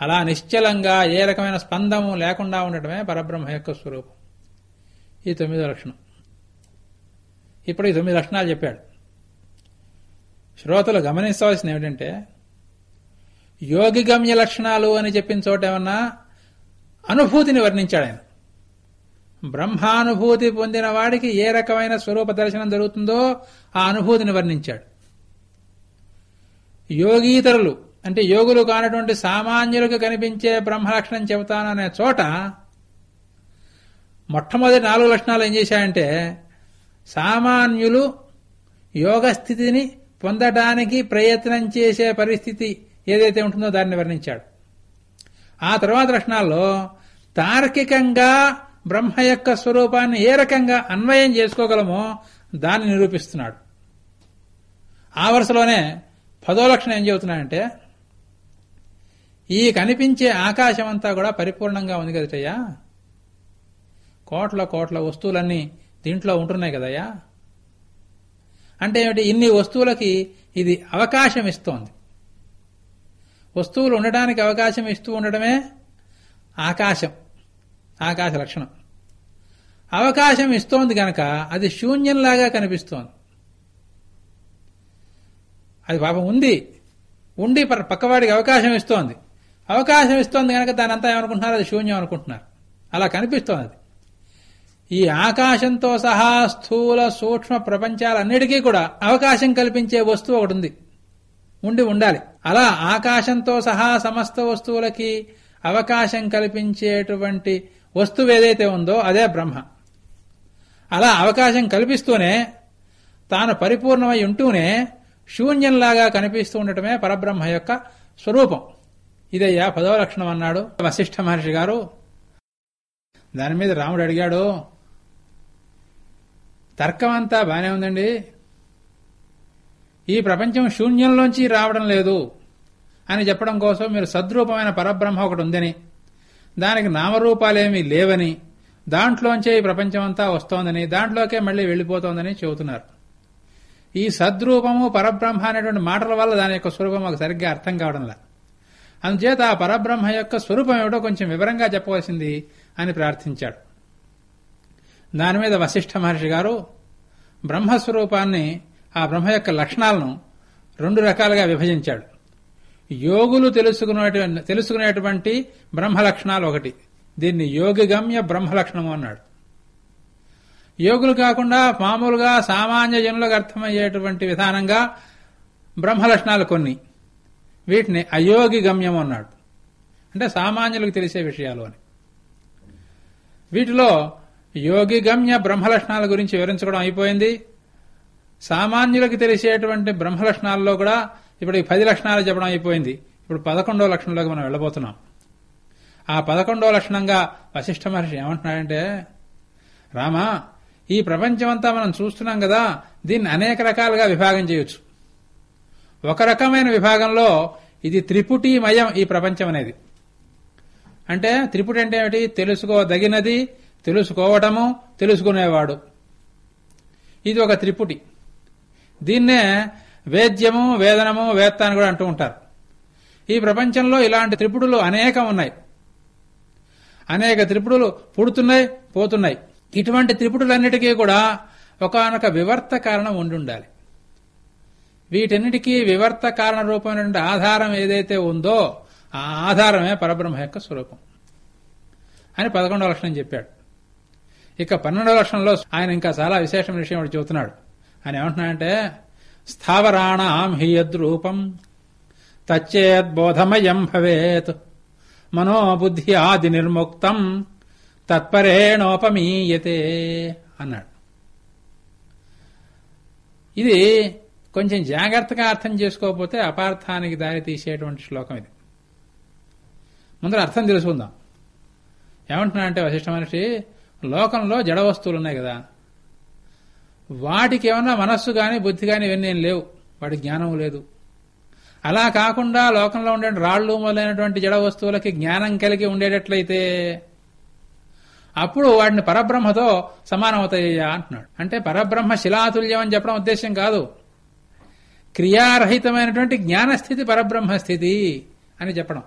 అలా నిశ్చలంగా ఏ రకమైన స్పందము లేకుండా ఉండటమే పరబ్రహ్మ యొక్క స్వరూపం. ఈ తొమ్మిదో లక్షణం. ఇప్పుడు ఈ తొమ్మిది లక్షణాలు చెప్పాడు. శ్రోతలు గమనించవలసింది ఏమిటంటే యోగిగమ్య లక్షణాలు అని చెప్పిన చోట ఏమన్నా అనుభూతిని వర్ణించాడు ఆయన. బ్రహ్మానుభూతి పొందిన వాడికి ఏ రకమైన స్వరూప దర్శనం జరుగుతుందో ఆ అనుభూతిని వర్ణించాడు. యోగీతరులు అంటే యోగులు కానటువంటి సామాన్యులకు కనిపించే బ్రహ్మలక్షణం చెబుతాననే చోట మొట్టమొదటి నాలుగు లక్షణాలు ఏం చేశాయంటే సామాన్యులు యోగ స్థితిని పొందడానికి ప్రయత్నం చేసే పరిస్థితి ఏదైతే ఉంటుందో దాన్ని వర్ణించాడు. ఆ తర్వాత లక్షణాల్లో తార్కికంగా బ్రహ్మ యొక్క స్వరూపాన్ని ఏ రకంగా అన్వయం చేసుకోగలమో దాన్ని నిరూపిస్తున్నాడు. ఆ వరుసలోనే పదో లక్షణం ఏం చెబుతున్నాడంటే ఈ కనిపించే ఆకాశం అంతా కూడా పరిపూర్ణంగా ఉంది కదటయ్యా. కోట్ల కోట్ల వస్తువులన్నీ దీంట్లో ఉంటున్నాయి కదయ్యా. అంటే ఏమిటి? ఇన్ని వస్తువులకి ఇది అవకాశం ఇస్తోంది. వస్తువులు ఉండడానికి అవకాశం ఇస్తూ ఉండడమే ఆకాశం ఆకాశ లక్షణం. అవకాశం ఇస్తోంది గనక అది శూన్యంలాగా కనిపిస్తోంది. అది పాపం ఉంది ఉండి పక్కవాడికి అవకాశం ఇస్తోంది. అవకాశం ఇస్తోంది కనుక దాని అంతా ఏమనుకుంటున్నారు? అది శూన్యం అనుకుంటున్నారు. అలా కనిపిస్తోంది. అది ఈ ఆకాశంతో సహా స్థూల సూక్ష్మ ప్రపంచాలన్నిటికీ కూడా అవకాశం కల్పించే వస్తువు ఒకటి ఉంది. ఉండి ఉండాలి. అలా ఆకాశంతో సహా సమస్త వస్తువులకి అవకాశం కల్పించేటువంటి వస్తువు ఏదైతే ఉందో అదే బ్రహ్మ. అలా అవకాశం కల్పిస్తూనే తాను పరిపూర్ణమై ఉంటూనే శూన్యంలాగా కనిపిస్తూ ఉండటమే పరబ్రహ్మ యొక్క స్వరూపం. ఇదయ్యా పదవ లక్షణం అన్నాడు వశిష్ఠ మహర్షి గారు. దాని మీద రాముడు అడిగాడు తర్కం అంతా బానే ఉందండి? ఈ ప్రపంచం శూన్యంలోంచి రావడం లేదు అని చెప్పడం కోసం మీరు సద్రూపమైన పరబ్రహ్మ ఒకటి ఉందని దానికి నామరూపాలేమీ లేవని దాంట్లోంచే ఈ ప్రపంచం అంతా వస్తోందని దాంట్లోకే మళ్ళీ వెళ్ళిపోతోందని చెబుతున్నారు. ఈ సద్రూపము పరబ్రహ్మ అనేటువంటి మాటల వల్ల దాని యొక్క స్వరూపం మాకు సరిగ్గా అర్థం కావడంలా అందుచేత ఆ పరబ్రహ్మ యొక్క స్వరూపం ఏమిటో కొంచెం వివరంగా చెప్పవలసింది అని ప్రార్థించాడు. దాని మీద వశిష్ఠ మహర్షి గారు బ్రహ్మస్వరూపాన్ని ఆ బ్రహ్మ యొక్క లక్షణాలను రెండు రకాలుగా విభజించాడు. యోగులు తెలుసుకునే తెలుసుకునేటువంటి బ్రహ్మ లక్షణాలు ఒకటి. దీన్ని యోగిగమ్య బ్రహ్మ లక్షణము అన్నాడు. యోగులు కాకుండా మామూలుగా సామాన్య జనులకు అర్థమయ్యేటువంటి విధానంగా బ్రహ్మ లక్షణాలు కొన్ని. వీటిని అయోగి గమ్యం అన్నాడు. అంటే సామాన్యులకు తెలిసే విషయాలు అని. వీటిలో యోగి గమ్య బ్రహ్మలక్షణాల గురించి వివరించడం అయిపోయింది. సామాన్యులకు తెలిసేటువంటి బ్రహ్మలక్షణాల్లో కూడా ఇప్పుడు ఈ పది లక్షణాలు చెప్పడం అయిపోయింది. ఇప్పుడు పదకొండో లక్షణంలోకి మనం వెళ్ళబోతున్నాం. ఆ పదకొండో లక్షణంగా వశిష్ఠ మహర్షి ఏమంటున్నాడంటే రామా ఈ ప్రపంచమంతా మనం చూస్తున్నాం కదా దీన్ని అనేక రకాలుగా విభాగం చేయొచ్చు. ఒక రకమైన విభాగంలో ఇది త్రిపుటీమయం ఈ ప్రపంచం అనేది. అంటే త్రిపుటి అంటే ఏమిటి? తెలుసుకోదగినది తెలుసుకోవటము తెలుసుకునేవాడు. ఇది ఒక త్రిపుటి. దీన్నే వేద్యము వేదనము వేత్త అని కూడా అంటూ ఉంటారు. ఈ ప్రపంచంలో ఇలాంటి త్రిపుడులు అనేకం ఉన్నాయి అనేక త్రిపుడులు పుడుతున్నాయి పోతున్నాయి. ఇటువంటి త్రిపుడులన్నిటికీ కూడా ఒకనొక వివర్త కారణం ఉండి ఉండాలి వీటన్నిటికీ వివర్త కారణ రూపమైనటువంటి ఆధారం ఏదైతే ఉందో ఆ ఆధారమే పరబ్రహ్మ యొక్క స్వరూపం. అని పదకొండవ లక్షణం చెప్పాడు. ఇక పన్నెండవ లక్షణంలో ఆయన ఇంకా చాలా విశేషమైన విషయం చెబుతున్నాడు. ఆయన ఏమంటున్నాడంటే స్థావరాణాం హి యద్రూపం తచ్చేద్బోధమయం భవేత్ మనోబుద్ధి ఆది నిర్ముక్తం తత్పరేణోపమీయతే అన్నాడు. ఇది కొంచెం జాగ్రత్తగా అర్థం చేసుకోకపోతే అపార్థానికి దారి తీసేటువంటి శ్లోకం ఇది. ముందర అర్థం తెలుసుకుందాం. ఏమంటున్నా అంటే వశిష్ఠ మనిషి లోకంలో జడ వస్తువులు ఉన్నాయి కదా వాటికి ఏమన్నా మనస్సు కానీ బుద్ధి కానీ ఇవన్నీ లేవు. వాటి జ్ఞానం లేదు. అలా కాకుండా లోకంలో ఉండే రాళ్ళు మొదలైనటువంటి జడ వస్తువులకి జ్ఞానం కలిగి ఉండేటట్లయితే అప్పుడు వాటిని పరబ్రహ్మతో సమానమవుతాయ్యా అంటున్నాడు. అంటే పరబ్రహ్మ శిలాతుల్యం అని చెప్పడం ఉద్దేశం కాదు. క్రియారహితమైనటువంటి జ్ఞానస్థితి పరబ్రహ్మ స్థితి అని చెప్పడం.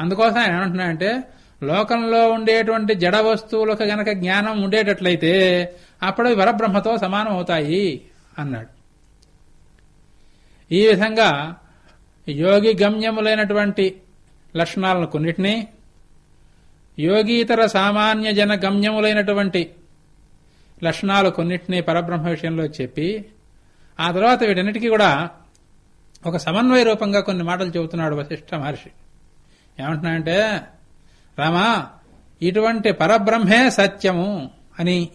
అందుకోసం ఆయన ఏమంటున్నాడంటే లోకంలో ఉండేటువంటి జడ వస్తువులకు గనక జ్ఞానం ఉండేటట్లయితే అప్పుడు పరబ్రహ్మతో సమానం అవుతాయి అన్నాడు. ఈ విధంగా యోగి గమ్యములైనటువంటి లక్షణాలను కొన్నిటిని యోగీతర సామాన్య జన గమ్యములైనటువంటి లక్షణాలు కొన్నిటిని పరబ్రహ్మ విషయంలో చెప్పి ఆ తర్వాత వీటన్నిటికీ కూడా ఒక సమన్వయ రూపంగా కొన్ని మాటలు చెబుతున్నాడు వశిష్ఠ మహర్షి. ఏమంటున్నాయంటే రామా ఇటువంటి పరబ్రహ్మే సత్యము అని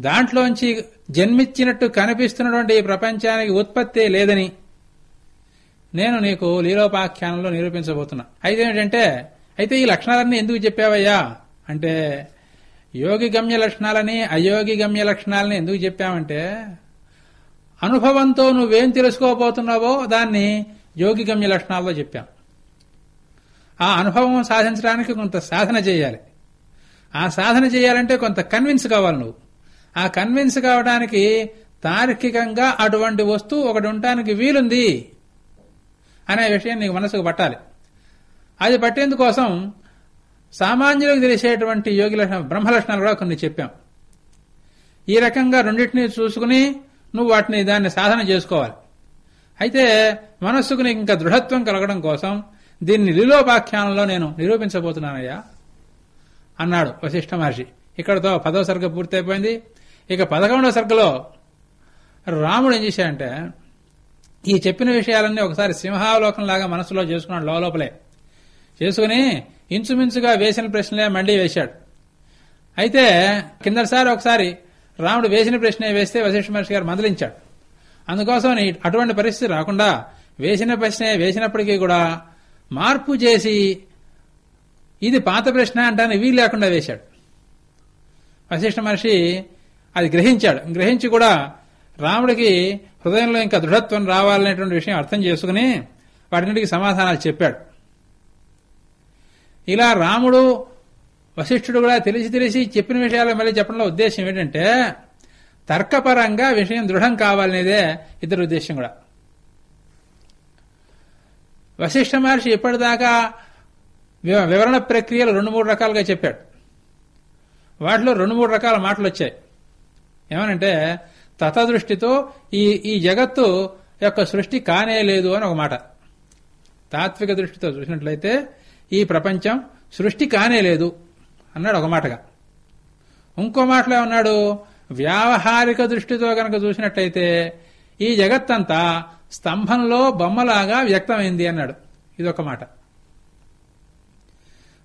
దాంట్లోంచి జన్మించినట్టు కనిపిస్తున్నటువంటి ఈ ప్రపంచానికి ఉత్పత్తి లేదని నేను నీకు లీలోపాఖ్యానంలో నిరూపించబోతున్నా. అయితే ఏంటంటే అయితే ఈ లక్షణాలన్నీ ఎందుకు చెప్పావయ్యా? అంటే యోగి గమ్య లక్షణాలని అయోగి గమ్య లక్షణాలని ఎందుకు చెప్పామంటే అనుభవంతో నువ్వేం తెలుసుకోబోతున్నావో దాన్ని యోగి గమ్య లక్షణాల్లో చెప్పాం. ఆ అనుభవం సాధించడానికి కొంత సాధన చేయాలి. ఆ సాధన చేయాలంటే కొంత కన్విన్స్ కావాలి నువ్వు. ఆ కన్విన్స్ కావడానికి తార్కికంగా అటువంటి వస్తువు ఒకటి ఉండటానికి వీలుంది అనే విషయం నీకు మనసుకు పట్టాలి. అది పట్టేందుకోసం సామాన్యులకు తెలిసేటువంటి యోగి లక్షణ బ్రహ్మలక్షణాలు కూడా కొన్ని చెప్పాం. ఈ రకంగా రెండింటినీ చూసుకుని నువ్వు వాటిని దాన్ని సాధన చేసుకోవాలి. అయితే మనస్సుకు నీకు ఇంకా దృఢత్వం కలగడం కోసం దీన్ని లీలోపాఖ్యానంలో నేను నిరూపించబోతున్నానయ్యా అన్నాడు వశిష్ఠ మహర్షి. ఇక్కడతో పదవ సర్గ పూర్తయిపోయింది. ఇక పదకొండవ సర్గలో రాముడు ఏం చేశాడంటే ఈ చెప్పిన విషయాలన్నీ ఒకసారి సింహావలోకంలాగా మనసులో చేసుకున్నాడు లోపలే. చేసుకుని ఇంచుమించుగా వేసిన ప్రశ్నలే మండి వేశాడు. అయితే కిందసారి ఒకసారి రాముడు వేసిన ప్రశ్నే వేస్తే వశిష్ఠ మహర్షి గారు మందలించాడు. అందుకోసం అటువంటి పరిస్థితి రాకుండా వేసిన ప్రశ్నే వేసినప్పటికీ కూడా మార్పు చేసి ఇది పాత ప్రశ్న అంటాను వీలు లేకుండా వేశాడు. వశిష్ఠ మహర్షి అది గ్రహించాడు. గ్రహించి కూడా రాముడికి హృదయంలో ఇంకా దృఢత్వం రావాలనేటువంటి విషయం అర్థం చేసుకుని వాటిన్నిటికి సమాధానాలు చెప్పాడు. ఇలా రాముడు వశిష్ఠుడు కూడా తెలిసి తెలిసి చెప్పిన విషయాలు మళ్ళీ చెప్పడంలో ఉద్దేశం ఏంటంటే తర్కపరంగా విషయం దృఢం కావాలనేదే ఇద్దరు ఉద్దేశం కూడా. వశిష్ఠ మహర్షి ఇప్పటిదాకా వివరణ ప్రక్రియలు రెండు మూడు రకాలుగా చెప్పాడు. వాటిలో రెండు మూడు రకాల మాటలు వచ్చాయి. ఏమనంటే తతదృష్టితో ఈ ఈ జగత్తు యొక్క సృష్టి కానే లేదు అని ఒక మాట. తాత్విక దృష్టితో చూసినట్లయితే ఈ ప్రపంచం సృష్టి కానే లేదు అన్నాడు ఒక మాటగా. ఇంకో మాటలో ఉన్నాడు వ్యావహారిక దృష్టితో గనక చూసినట్లయితే ఈ జగత్తంతా స్తంభంలో బొమ్మలాగా వ్యక్తమైంది అన్నాడు. ఇదొక మాట.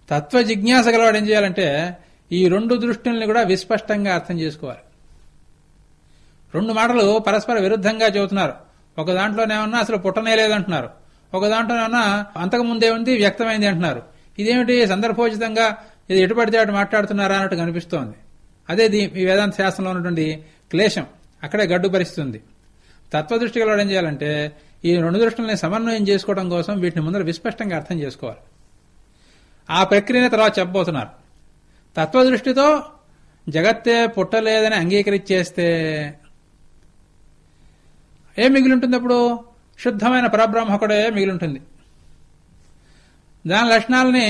తత్వ జిజ్ఞాస గలవాడు ఏం చేయాలంటే ఈ రెండు దృష్టిల్ని కూడా విస్పష్టంగా అర్థం చేసుకోవాలి. రెండు మాటలు పరస్పర విరుద్ధంగా చెబుతున్నారు. ఒక దాంట్లోనేమన్నా అసలు పుట్టనే లేదంటున్నారు. ఒక దాంట్లోనేమన్నా అంతకుముందే ఉంది వ్యక్తమైంది అంటున్నారు. ఇదేమిటి? సందర్భోచితంగా ఇది ఎటు పడితే అటు మాట్లాడుతున్నారా అన్నట్టు కనిపిస్తోంది. అదే దీ- ఈ వేదాంత శాస్త్రంలో ఉన్నటువంటి క్లేశం అక్కడే గడ్డు పరిస్థితుంది తత్వదృష్టి గలవాడు ఏం చేయాలంటే ఈ రెండు దృష్టిని సమన్వయం చేసుకోవడం కోసం వీటిని ముందర విస్పష్టంగా అర్థం చేసుకోవాలి. ఆ ప్రక్రియని తర్వాత చెప్పబోతున్నారు. తత్వదృష్టితో జగత్తే పుట్టలేదని అంగీకరించేస్తే ఏం మిగిలి ఉంటుంది అప్పుడు? శుద్ధమైన పరబ్రహ్మకుడే మిగిలి ఉంటుంది దాని లక్షణాలని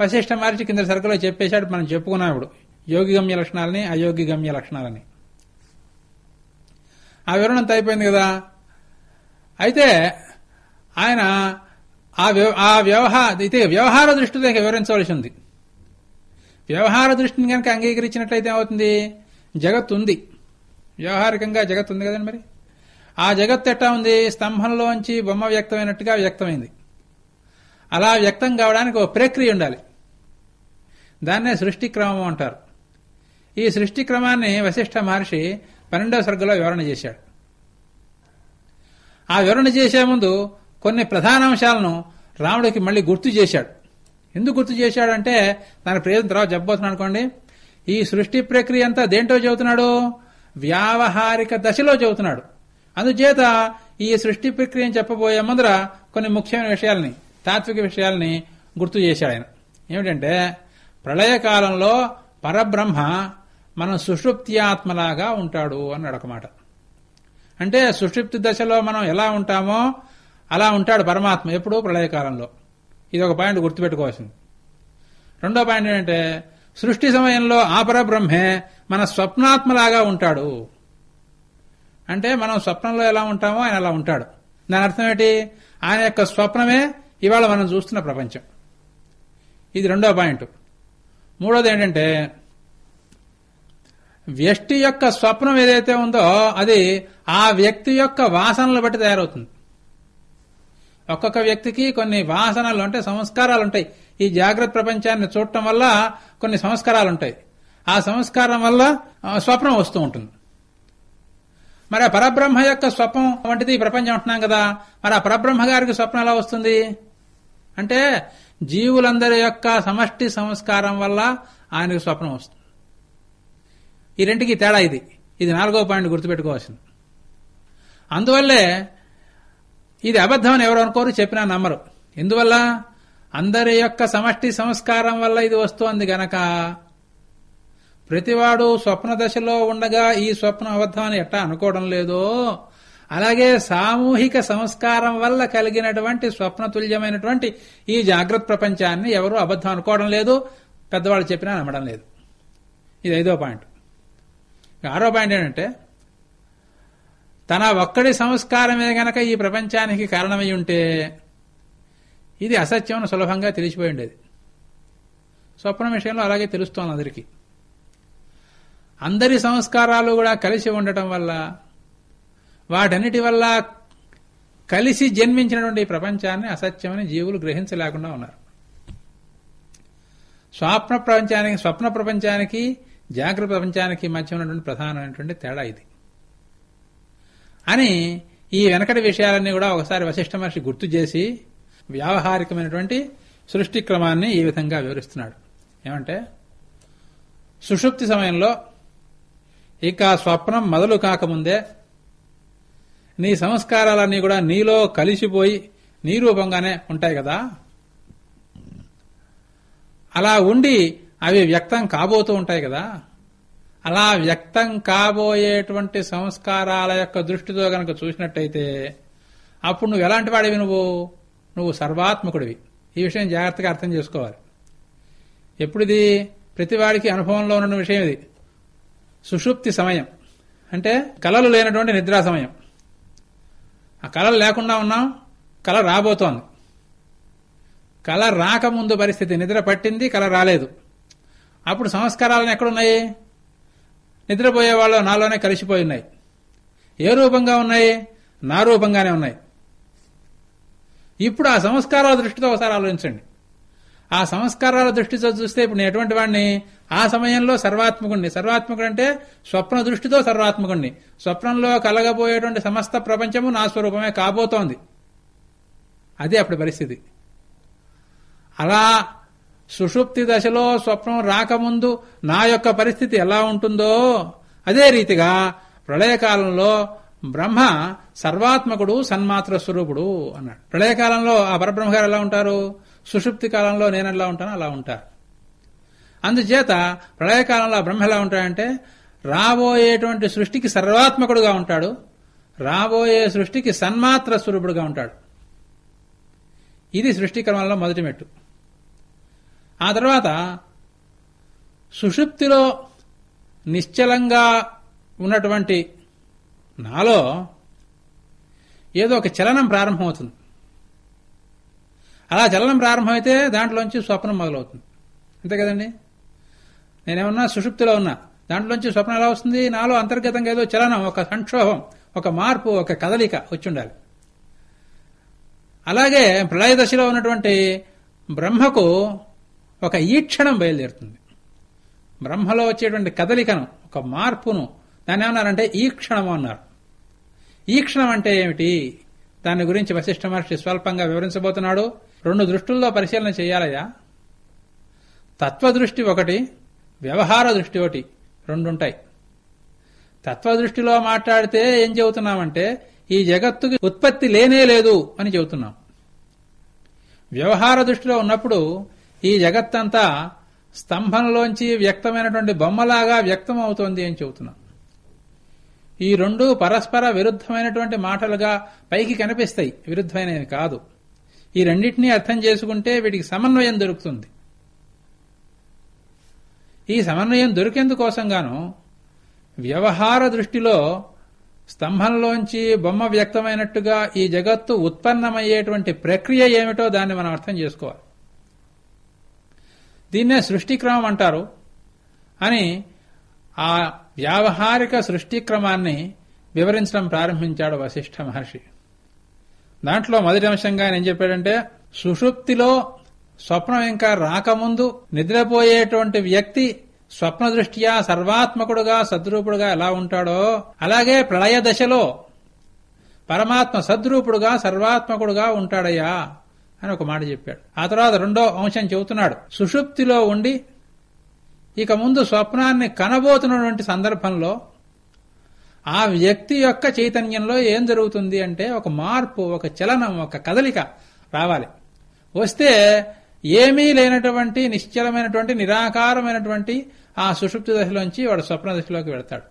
వశిష్ఠ మహర్షి కింద సరుకులో చెప్పేశాడు మనం చెప్పుకున్నాం ఇప్పుడు. యోగి గమ్య లక్షణాలని అయోగిగమ్య లక్షణాలని. ఆ వివరణ అంత అయిపోయింది కదా? అయితే ఆయన ఆ వ్యవ- ఆ వ్యవహార అయితే వ్యవహార దృష్టితో వివరించవలసి ఉంది. వ్యవహార దృష్టిని కనుక అంగీకరించినట్లయితే ఏమవుతుంది? జగత్ ఉంది. వ్యవహారికంగా జగత్ ఉంది కదండి మరి? ఆ జగత్ ఎట్టా ఉంది? స్తంభంలోంచి బొమ్మ వ్యక్తమైనట్టుగా వ్యక్తమైంది. అలా వ్యక్తం కావడానికి ఒక ప్రక్రియ ఉండాలి. దాన్నే సృష్టి క్రమం అంటారు. ఈ సృష్టి క్రమాన్ని వశిష్ఠ మహర్షి పన్నెండవ సర్గలో వివరణ చేశాడు. ఆ వివరణ చేసే ముందు కొన్ని ప్రధాన అంశాలను రాముడికి మళ్ళీ గుర్తు చేశాడు. ఎందుకు గుర్తు చేశాడంటే దాని ప్రయోజనం తర్వాత చెప్పబోతున్నాను అనుకోండి. ఈ సృష్టి ప్రక్రియ అంతా దేంటో చెబుతున్నాడు? వ్యావహారిక దశలో చెబుతున్నాడు. అందుచేత ఈ సృష్టి ప్రక్రియను చెప్పబోయే ముందర కొన్ని ముఖ్యమైన విషయాల్ని తాత్విక విషయాల్ని గుర్తు చేశాడు ఆయన. ఏమిటంటే ప్రళయకాలంలో పరబ్రహ్మ మనం సుషుప్త్యాత్మలాగా ఉంటాడు అన్నాడు ఒక మాట అంటే సుషుప్తి దశలో మనం ఎలా ఉంటామో అలా ఉంటాడు పరమాత్మ ఎప్పుడూ ప్రళయకాలంలో. ఇది ఒక పాయింట్ గుర్తుపెట్టుకోవాల్సింది. రెండో పాయింట్ ఏంటంటే సృష్టి సమయంలో ఆ పరబ్రహ్మే మన స్వప్నాత్మలాగా ఉంటాడు. అంటే మనం స్వప్నంలో ఎలా ఉంటామో ఆయన అలా ఉంటాడు. దాని అర్థం ఏంటి? ఆయన యొక్క స్వప్నమే ఇవాళ మనం చూస్తున్న ప్రపంచం. ఇది రెండో పాయింట్. మూడోది ఏంటంటే వ్యక్తి యొక్క స్వప్నం ఏదైతే ఉందో అది ఆ వ్యక్తి యొక్క వాసనలు బట్టి తయారవుతుంది. ఒక్కొక్క వ్యక్తికి కొన్ని వాసనలు అంటే సంస్కారాలు ఉంటాయి. ఈ జాగ్రత్త ప్రపంచాన్ని చూడటం వల్ల కొన్ని సంస్కారాలు ఉంటాయి. ఆ సంస్కారం వల్ల స్వప్నం వస్తూ ఉంటుంది. మరి ఆ పరబ్రహ్మ యొక్క స్వప్నం వంటిది ప్రపంచం అంటున్నాం కదా. మరి ఆ పరబ్రహ్మ గారికి స్వప్నం ఎలా వస్తుంది? అంటే జీవులందరి యొక్క సమష్టి సంస్కారం వల్ల ఆయనకు స్వప్నం వస్తుంది. ఈ రెంటికి తేడా ఇది. ఇది నాలుగో పాయింట్ గుర్తుపెట్టుకోవాల్సింది. అందువల్లే ఇది అబద్ధమని ఎవరు అనుకోరు చెప్పినా నమ్మరు. ఎందువల్ల? అందరి యొక్క సమష్టి సంస్కారం వల్ల ఇది వస్తోంది గనక ప్రతివాడు స్వప్న దశలో ఉండగా ఈ స్వప్నం అబద్ధం ఎట్టా అనుకోవడం లేదో అలాగే సామూహిక సంస్కారం వల్ల కలిగినటువంటి స్వప్నతుల్యమైనటువంటి ఈ జాగ్రత్త ప్రపంచాన్ని ఎవరు అబద్ధం అనుకోవడం లేదు పెద్దవాళ్ళు చెప్పినా నమ్మడం లేదు. ఇది ఐదో పాయింట్. ఆరో పాయింట్ ఏంటంటే తన ఒక్కడి సంస్కారమే గనక ఈ ప్రపంచానికి కారణమై ఉంటే ఇది అసత్యం అని సులభంగా తెలిసిపోయి ఉండేది. స్వప్నం విషయంలో అలాగే తెలుస్తోంది అందరికీ. అందరి సంస్కారాలు కూడా కలిసి ఉండటం వల్ల వాటన్నిటి వల్ల కలిసి జన్మించినటువంటి ఈ ప్రపంచాన్ని అసత్యమని జీవులు గ్రహించలేకుండా ఉన్నారు. స్వప్న ప్రపంచానికి స్వప్న ప్రపంచానికి జాగ్రత్త ప్రపంచానికి మధ్య ఉన్నటువంటి ప్రధానమైనటువంటి తేడా ఇది. అని ఈ వెనకటి విషయాలన్నీ కూడా ఒకసారి వశిష్ఠ మహర్షి గుర్తు చేసి వ్యావహారికమైనటువంటి సృష్టి క్రమాన్ని ఈ విధంగా వివరిస్తున్నాడు. ఏమంటే సుషుప్తి సమయంలో ఇక స్వప్నం మొదలు కాకముందే నీ సంస్కారాలన్నీ కూడా నీలో కలిసిపోయి నీ రూపంగానే ఉంటాయి కదా. అలా ఉండి అవి వ్యక్తం కాబోతూ ఉంటాయి కదా. అలా వ్యక్తం కాబోయేటువంటి సంస్కారాల యొక్క దృష్టితో గనక చూసినట్టయితే అప్పుడు నువ్వు ఎలాంటి వాడివి నువ్వు? నువ్వు సర్వాత్మకుడివి. ఈ విషయం జాగ్రత్తగా అర్థం చేసుకోవాలి. ఎప్పుడిది? ప్రతివాడికి అనుభవంలో ఉన్న విషయం ఇది. సుషుప్తి సమయం. అంటే కళలు లేనటువంటి నిద్రా సమయం. ఆ కళలు లేకుండా ఉన్నాం కళ రాబోతోంది. కళ రాకముందు పరిస్థితి. నిద్ర పట్టింది కళ రాలేదు. అప్పుడు సంస్కారాలను ఎక్కడున్నాయి? నిద్రపోయే వాళ్ళు నాలోనే కలిసిపోయి ఉన్నాయి. ఏ రూపంగా ఉన్నాయి? నా రూపంగానే ఉన్నాయి. ఇప్పుడు ఆ సంస్కారాల దృష్టితో ఒకసారి ఆలోచించండి. ఆ సంస్కారాల దృష్టితో చూస్తే ఇప్పుడు నేను ఎటువంటి వాడిని ఆ సమయంలో సర్వాత్మకుణ్ణి. సర్వాత్మకుడు అంటే స్వప్న దృష్టితో సర్వాత్మకుణ్ణి. స్వప్నంలో కలగబోయేటువంటి సమస్త ప్రపంచము నా స్వరూపమే కాబోతోంది. అదే అప్పుడు పరిస్థితి. అలా సుషుప్తి దశలో స్వప్నం రాకముందు నా యొక్క పరిస్థితి ఎలా ఉంటుందో అదే రీతిగా ప్రళయకాలంలో బ్రహ్మ సర్వాత్మకుడు సన్మాత్ర స్వరూపుడు అన్నాడు. ప్రళయకాలంలో ఆ పరబ్రహ్మ గారు ఎలా ఉంటారు? సుషుప్తి కాలంలో నేను ఎలా అలా ఉంటారు. అందుచేత ప్రళయకాలంలో బ్రహ్మ ఎలా ఉంటాడంటే రాబోయేటువంటి సృష్టికి సర్వాత్మకుడుగా ఉంటాడు రాబోయే సృష్టికి సన్మాత్ర స్వరూపుడుగా ఉంటాడు. ఇది సృష్టి క్రమంలో మొదటి మెట్టు. ఆ తర్వాత సుషుప్తిలో నిశ్చలంగా ఉన్నటువంటి నాలో ఏదో ఒక చలనం ప్రారంభమవుతుంది. అలా చలనం ప్రారంభమైతే దాంట్లోంచి స్వప్నం మొదలవుతుంది. అంతే కదండి? నేనేమన్నా సుషుప్తిలో ఉన్నా దాంట్లోంచి స్వప్నం ఎలా వస్తుంది? నాలో అంతర్గతంగా ఏదో చలనం ఒక సంక్షోభం ఒక మార్పు ఒక కదలిక వచ్చి ఉండాలి అలాగే ప్రళయ దశలో ఉన్నటువంటి బ్రహ్మకు ఒక ఈక్షణం బయలుదేరుతుంది. బ్రహ్మలో వచ్చేటువంటి కదలికను ఒక మార్పును దాన్ని ఏమన్నారంటే ఈక్షణము అన్నారు. ఈక్షణం అంటే ఏమిటి? దాని గురించి వశిష్ఠ మహర్షి స్వల్పంగా వివరించబోతున్నాడు. రెండు దృష్టుల్లో పరిశీలన చేయాలయ్యా. తత్వదృష్టి ఒకటి వ్యవహార దృష్టి ఒకటి రెండుంటాయి. తత్వదృష్టిలో మాట్లాడితే ఏం చెబుతున్నామంటే ఈ జగత్తుకి ఉత్పత్తి లేనే లేదు అని చెబుతున్నాం. వ్యవహార దృష్టిలో ఉన్నప్పుడు ఈ జగత్తంతా స్తంభంలోంచి వ్యక్తమైనటువంటి బొమ్మలాగా వ్యక్తం అవుతోంది అని చెబుతున్నాం. ఈ రెండు పరస్పర విరుద్ధమైనటువంటి మాటలుగా పైకి కనిపిస్తాయి. విరుద్ధమైనవి కాదు. ఈ రెండింటినీ అర్థం చేసుకుంటే వీటికి సమన్వయం దొరుకుతుంది. ఈ సమన్వయం దొరికేందుకోసంగాను వ్యవహార దృష్టిలో స్తంభంలోంచి బొమ్మ వ్యక్తమైనట్టుగా ఈ జగత్తు ఉత్పన్నమయ్యేటువంటి ప్రక్రియ ఏమిటో దాన్ని మనం అర్థం చేసుకోవాలి. దీన్నే సృష్టిక్రమం అంటారు. అని ఆ వ్యావహారిక సృష్టిక్రమాన్ని వివరించడం ప్రారంభించాడు వశిష్ఠ మహర్షి. దాంట్లో మొదటి అంశంగా ఆయన ఏం చెప్పాడంటే సుషుప్తిలో స్వప్నం ఇంకా రాకముందు నిద్రపోయేటువంటి వ్యక్తి స్వప్న దృష్ట్యా సర్వాత్మకుడుగా సద్రూపుడుగా ఎలా ఉంటాడో అలాగే ప్రళయ దశలో పరమాత్మ సద్రూపుడుగా సర్వాత్మకుడుగా ఉంటాడయ్యా. అని ఒక మాట చెప్పాడు. ఆ తర్వాత రెండో అంశం చెబుతున్నాడు. సుషుప్తిలో ఉండి ఇక ముందు స్వప్నాన్ని కనబోతున్నటువంటి సందర్భంలో ఆ వ్యక్తి యొక్క చైతన్యంలో ఏం జరుగుతుంది అంటే ఒక మార్పు ఒక చలనం ఒక కదలిక రావాలి. వస్తే ఏమీ లేనటువంటి నిశ్చలమైనటువంటి నిరాకారమైనటువంటి ఆ సుషుప్తి దశలోంచి వాడు స్వప్న దశలోకి వెడతాడు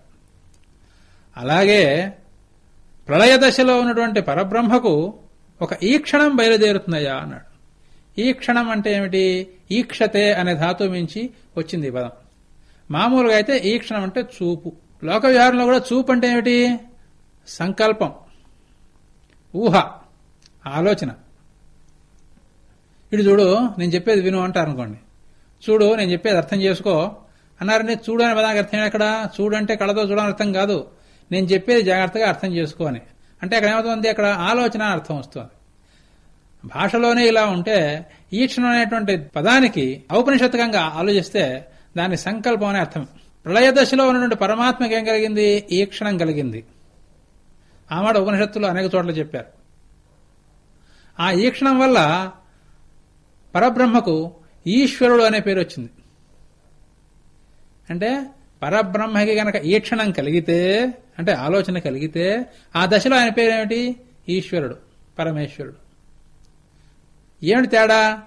అలాగే ప్రళయ దశలో ఉన్నటువంటి పరబ్రహ్మకు ఒక ఈ క్షణం బయలుదేరుతున్నాయా అన్నాడు. ఈ క్షణం అంటే ఏమిటి? ఈక్షతే అనే ధాతువు మించి వచ్చింది ఈ పదం. మామూలుగా అయితే ఈ క్షణం అంటే చూపు. లోక విహారంలో కూడా చూపు అంటే ఏమిటి? సంకల్పం. ఊహ. ఆలోచన. ఇటు చూడు నేను చెప్పేది విను అంటారు అనుకోండి. చూడు నేను చెప్పేది అర్థం చేసుకో. అన్నారని చూడు అనే పదానికి అర్థం ఎక్కడ చూడంటే కళతో చూడని అర్థం కాదు. నేను చెప్పేది జాగ్రత్తగా అర్థం చేసుకో అని. అంటే అక్కడ ఏమవుతుంది? అక్కడ ఆలోచన అర్థం వస్తుంది. భాషలోనే ఇలా ఉంటే ఈక్షణం అనేటువంటి పదానికి ఔపనిషత్కంగా ఆలోచిస్తే దాని సంకల్పం అనే అర్థం. ప్రళయ దశలో ఉన్నటువంటి పరమాత్మకి ఏం కలిగింది? ఈక్షణం కలిగింది. ఆ మాట ఉపనిషత్తులు అనేక చోట్ల చెప్పారు. ఆ ఈక్షణం వల్ల పరబ్రహ్మకు ఈశ్వరుడు అనే పేరు వచ్చింది. అంటే పరబ్రహ్మకి గనక ఈక్షణం కలిగితే అంటే ఆలోచన కలిగితే ఆ దశలో ఆయన పేరు ఏమిటి? ఈశ్వరుడు పరమేశ్వరుడు. ఏమిటి తేడా?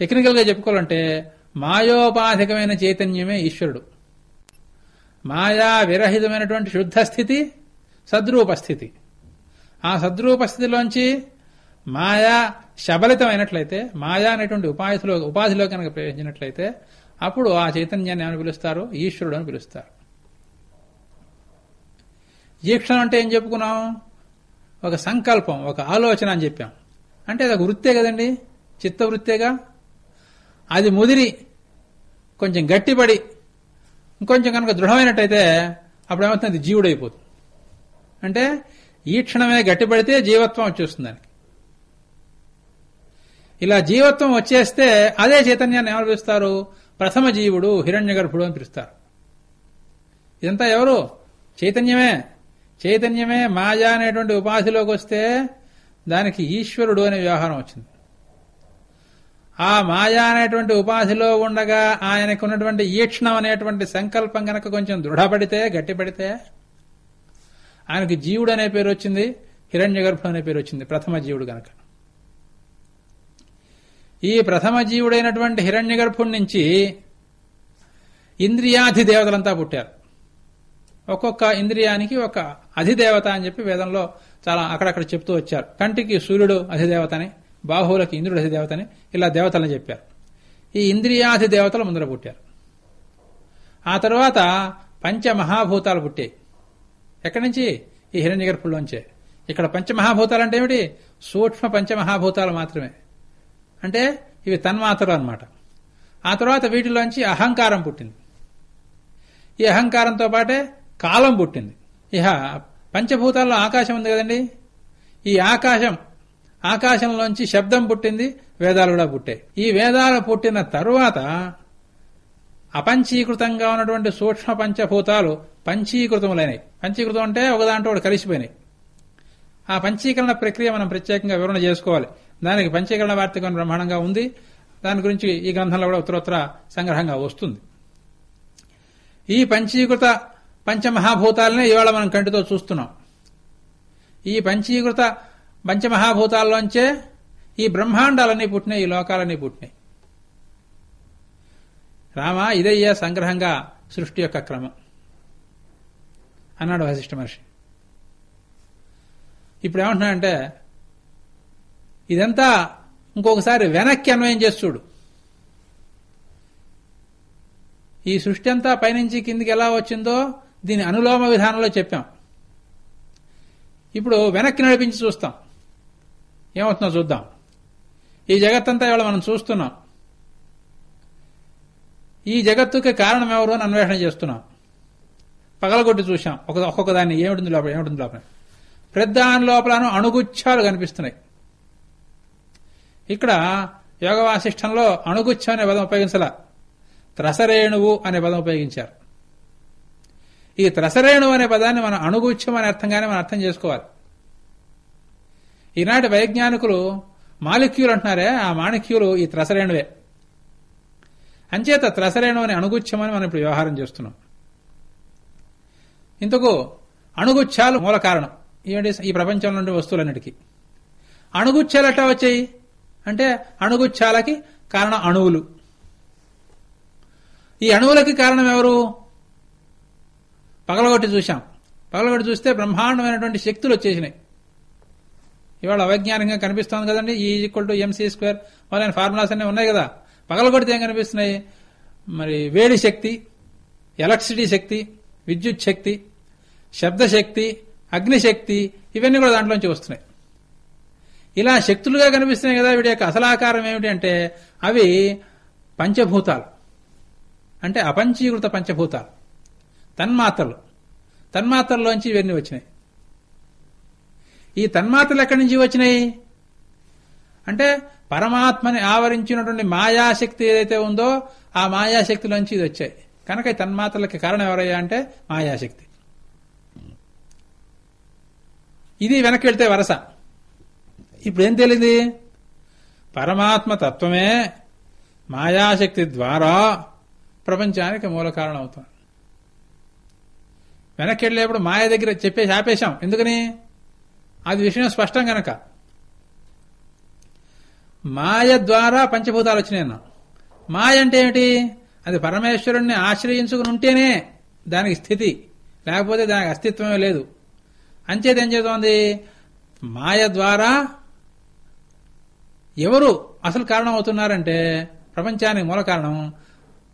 టెక్నికల్గా చెప్పుకోవాలంటే మాయోపాధికమైన చైతన్యమే ఈశ్వరుడు. మాయా విరహితమైనటువంటి శుద్ధ స్థితి సద్రూప స్థితి. ఆ సద్రూప స్థితిలోంచి మాయా శబలితమైనట్లయితే మాయా అనేటువంటి ఉపాధిలో ఉపాధిలో కనుక ప్రవేశించినట్లయితే అప్పుడు ఆ చైతన్యాన్ని ఏమని పిలుస్తారు? ఈశ్వరుడు అని పిలుస్తారు. ఈక్షణం అంటే ఏం చెప్పుకున్నాం? ఒక సంకల్పం ఒక ఆలోచన అని చెప్పాం. అంటే అది ఒక వృత్తే కదండి? చిత్తవృత్తేగా? అది ముదిరి కొంచెం గట్టిపడి ఇంకొంచెం కనుక దృఢమైనట్టయితే అప్పుడు ఏమవుతుంది? జీవుడైపోతుంది అంటే ఈ క్షణమే గట్టిపడితే జీవత్వం వచ్చేస్తుంది దానికి. ఇలా జీవత్వం వచ్చేస్తే అదే చైతన్యాన్ని ఏమనిపిస్తారు ప్రథమ జీవుడు హిరణ్య గర్భుడు అని పిలుస్తారు. ఇదంతా ఎవరు? చైతన్యమే. చైతన్యమే మాయా అనేటువంటి ఉపాధిలోకి వస్తే దానికి ఈశ్వరుడు అనే వ్యవహారం వచ్చింది. ఆ మాయా అనేటువంటి ఉపాధిలో ఉండగా ఆయనకు ఉన్నటువంటి ఈక్షణం అనేటువంటి సంకల్పం గనక కొంచెం దృఢపడితే గట్టిపడితే ఆయనకి జీవుడు అనే పేరు వచ్చింది హిరణ్య గర్భుడు అనే పేరు వచ్చింది ప్రథమ జీవుడు గనక. ఈ ప్రథమ జీవుడైనటువంటి హిరణ్య నుంచి ఇంద్రియాధి దేవతలంతా పుట్టారు. ఒక్కొక్క ఇంద్రియానికి ఒక అధిదేవత అని చెప్పి వేదంలో చాలా అక్కడక్కడ చెప్తూ వచ్చారు. కంటికి సూర్యుడు అధిదేవతని బాహువులకి ఇంద్రుడు అధిదేవతని ఇలా దేవతలని చెప్పారు. ఈ ఇంద్రియాధి దేవతలు ముందర పుట్టారు. ఆ తర్వాత పంచమహాభూతాలు పుట్టాయి. ఎక్కడి నుంచి? ఈ హిరణ్యగర్భుల్లోంచే ఇక్కడ పంచమహాభూతాలు అంటే ఏమిటి? సూక్ష్మ పంచమహాభూతాలు మాత్రమే. అంటే ఇవి తన్మాత్రలు అన్నమాట. ఆ తర్వాత వీటిలోంచి అహంకారం పుట్టింది. ఈ అహంకారంతో పాటే కాలం పుట్టింది. ఇహ పంచభూతాల్లో ఆకాశం ఉంది కదండి? ఈ ఆకాశం ఆకాశంలోంచి శబ్దం పుట్టింది వేదాలు కూడా పుట్టాయి. ఈ వేదాలు పుట్టిన తరువాత అపంచీకృతంగా ఉన్నటువంటి సూక్ష్మ పంచభూతాలు పంచీకృతములైనవి పంచీకృతం అంటే ఒకదాంట్లో ఒకటి కలిసిపోయినాయి. ఆ పంచీకరణ ప్రక్రియ మనం ప్రత్యేకంగా వివరణ చేసుకోవాలి. దానికి పంచీకరణ వార్తకం బ్రహ్మాండంగా ఉంది. దాని గురించి ఈ గ్రంథంలో కూడా ఉత్తరోత్తర సంగ్రహంగా వస్తుంది. ఈ పంచీకృత పంచమహాభూతాలనే ఇవాళ మనం కంటితో చూస్తున్నాం. ఈ పంచీకృత పంచమహాభూతాల్లోంచే ఈ బ్రహ్మాండాలన్నీ పుట్టినాయి ఈ లోకాలన్నీ పుట్టినాయి. రామ ఇదయ్యే సంగ్రహంగా సృష్టి యొక్క క్రమం. అన్నాడు వశిష్ఠ మహర్షి. ఇప్పుడు ఏమంటున్నాడంటే ఇదంతా ఇంకొకసారి వెనక్కి అన్వయం చేసి చూడు. ఈ సృష్టి అంతా పైనుంచి కిందికి ఎలా వచ్చిందో దీని అనులోమ విధానంలో చెప్పాం. ఇప్పుడు వెనక్కి నడిపించి చూస్తాం. ఏమవుతుందో చూద్దాం. ఈ జగత్తంతా ఇవాళ మనం చూస్తున్నాం. ఈ జగత్తుకి కారణం ఎవరు అని అన్వేషణ చేస్తున్నాం. పగలగొట్టి చూశాం. ఒక ఒక్కొక్క దాన్ని ఏమిటింది లోపల? ఏమిటింది లోపల? ప్రధాని లోపలను అణుగుచ్చాలు కనిపిస్తున్నాయి. ఇక్కడ యోగ వాసిష్టంలో అణుగుచ్చం అనే పదం ఉపయోగించలా. త్రసరేణువు అనే పదం ఉపయోగించారు. ఈ త్రసరేణువు అనే పదాన్ని మనం అణుగుచ్చం అనే అర్థంగానే మనం అర్థం చేసుకోవాలి. ఈనాటి వైజ్ఞానికులు మాలిక్యూలు అంటున్నారే ఆ మాణిక్యూలు ఈ త్రసరేణువే. అంచేత త్రసరేణువు అని అణుగుచ్చమని మనం ఇప్పుడు వ్యవహారం చేస్తున్నాం. ఇంతకు అణుగుచ్చాలు మూల కారణం. ఈ ప్రపంచంలో ఉండే వస్తువులన్నిటికీ. అణుగుచ్చాలు ఎట్లా వచ్చాయి? అంటే అణుగుచ్చాలకి కారణం అణువులు. ఈ అణువులకి కారణం ఎవరు? పగలగొట్టి చూశాం. పగలగొట్టి చూస్తే బ్రహ్మాండమైనటువంటి శక్తులు వచ్చేసినాయి. ఇవాళ అవైజ్ఞానికంగా కనిపిస్తోంది కదండి E equal to MC square మొదలైన ఫార్ములాస్ అన్నీ ఉన్నాయి కదా. పగలగొడితే ఏం కనిపిస్తున్నాయి? మరి వేడి శక్తి ఎలక్ట్రిసిటీ శక్తి విద్యుత్ శక్తి శబ్దశక్తి అగ్నిశక్తి ఇవన్నీ కూడా దాంట్లోంచి వస్తున్నాయి. ఇలా శక్తులుగా కనిపిస్తున్నాయి కదా వీడి యొక్క అసలాకారం ఏమిటి అంటే అవి పంచభూతాలు. అంటే అపంచీకృత పంచభూతాలు. తన్మాత్రలు. తన్మాత్రల్లోంచి ఇవన్నీ వచ్చినాయి. ఈ తన్మాత్రలు ఎక్కడి నుంచి వచ్చినాయి? అంటే పరమాత్మని ఆవరించినటువంటి మాయాశక్తి ఏదైతే ఉందో ఆ మాయాశక్తిలోంచి ఇది వచ్చాయి. కనుక ఈ తన్మాత్రలకి కారణం ఎవరయ్యా అంటే మాయాశక్తి. ఇది వెనక్కి వెళ్తే వరస. ఇప్పుడు ఏం తెలియదు పరమాత్మ తత్వమే మాయాశక్తి ద్వారా ప్రపంచానికి మూల కారణం అవుతుంది వెనక్కి వెళ్ళేప్పుడు మాయ దగ్గర చెప్పేసి ఆపేశాం. ఎందుకని? అది విషయం స్పష్టం గనక. మాయ ద్వారా పంచభూతాలు వచ్చినాయి అన్నాం. మాయ అంటే ఏమిటి? అది పరమేశ్వరుణ్ణి ఆశ్రయించుకుని ఉంటేనే దానికి స్థితి. లేకపోతే దానికి అస్తిత్వమే లేదు. అంచేది ఏం చేస్తోంది? మాయ ద్వారా ఎవరు అసలు కారణం అవుతున్నారంటే ప్రపంచానికి మూల కారణం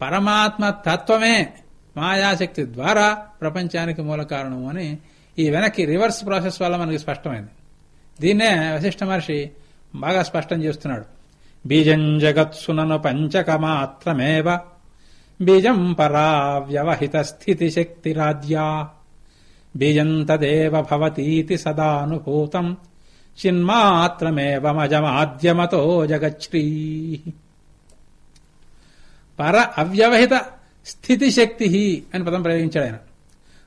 పరమాత్మ తత్వమే. మాయాశక్తి ద్వారా ప్రపంచానికి మూల కారణం అని ఈ వెనక్కి రివర్స్ ప్రాసెస్ వల్ల మనకి స్పష్టమైంది. దీన్నే వశిష్ఠ మహర్షి బాగా స్పష్టం చేస్తున్నాడు. బీజం జగత్సునను పంచకమాత్రమేవ బీజం పరా వ్యవహిత స్థితి శక్తిరాద్యా బీజం తదేవ భవతీతి సదానుభూతం. చిన్మాత్రమేవమజమాద్యమతో జగచ్శ్రీ పర అవ్యవహిత స్థితి శక్తి అని పదం ప్రయోగించాడు ఆయన.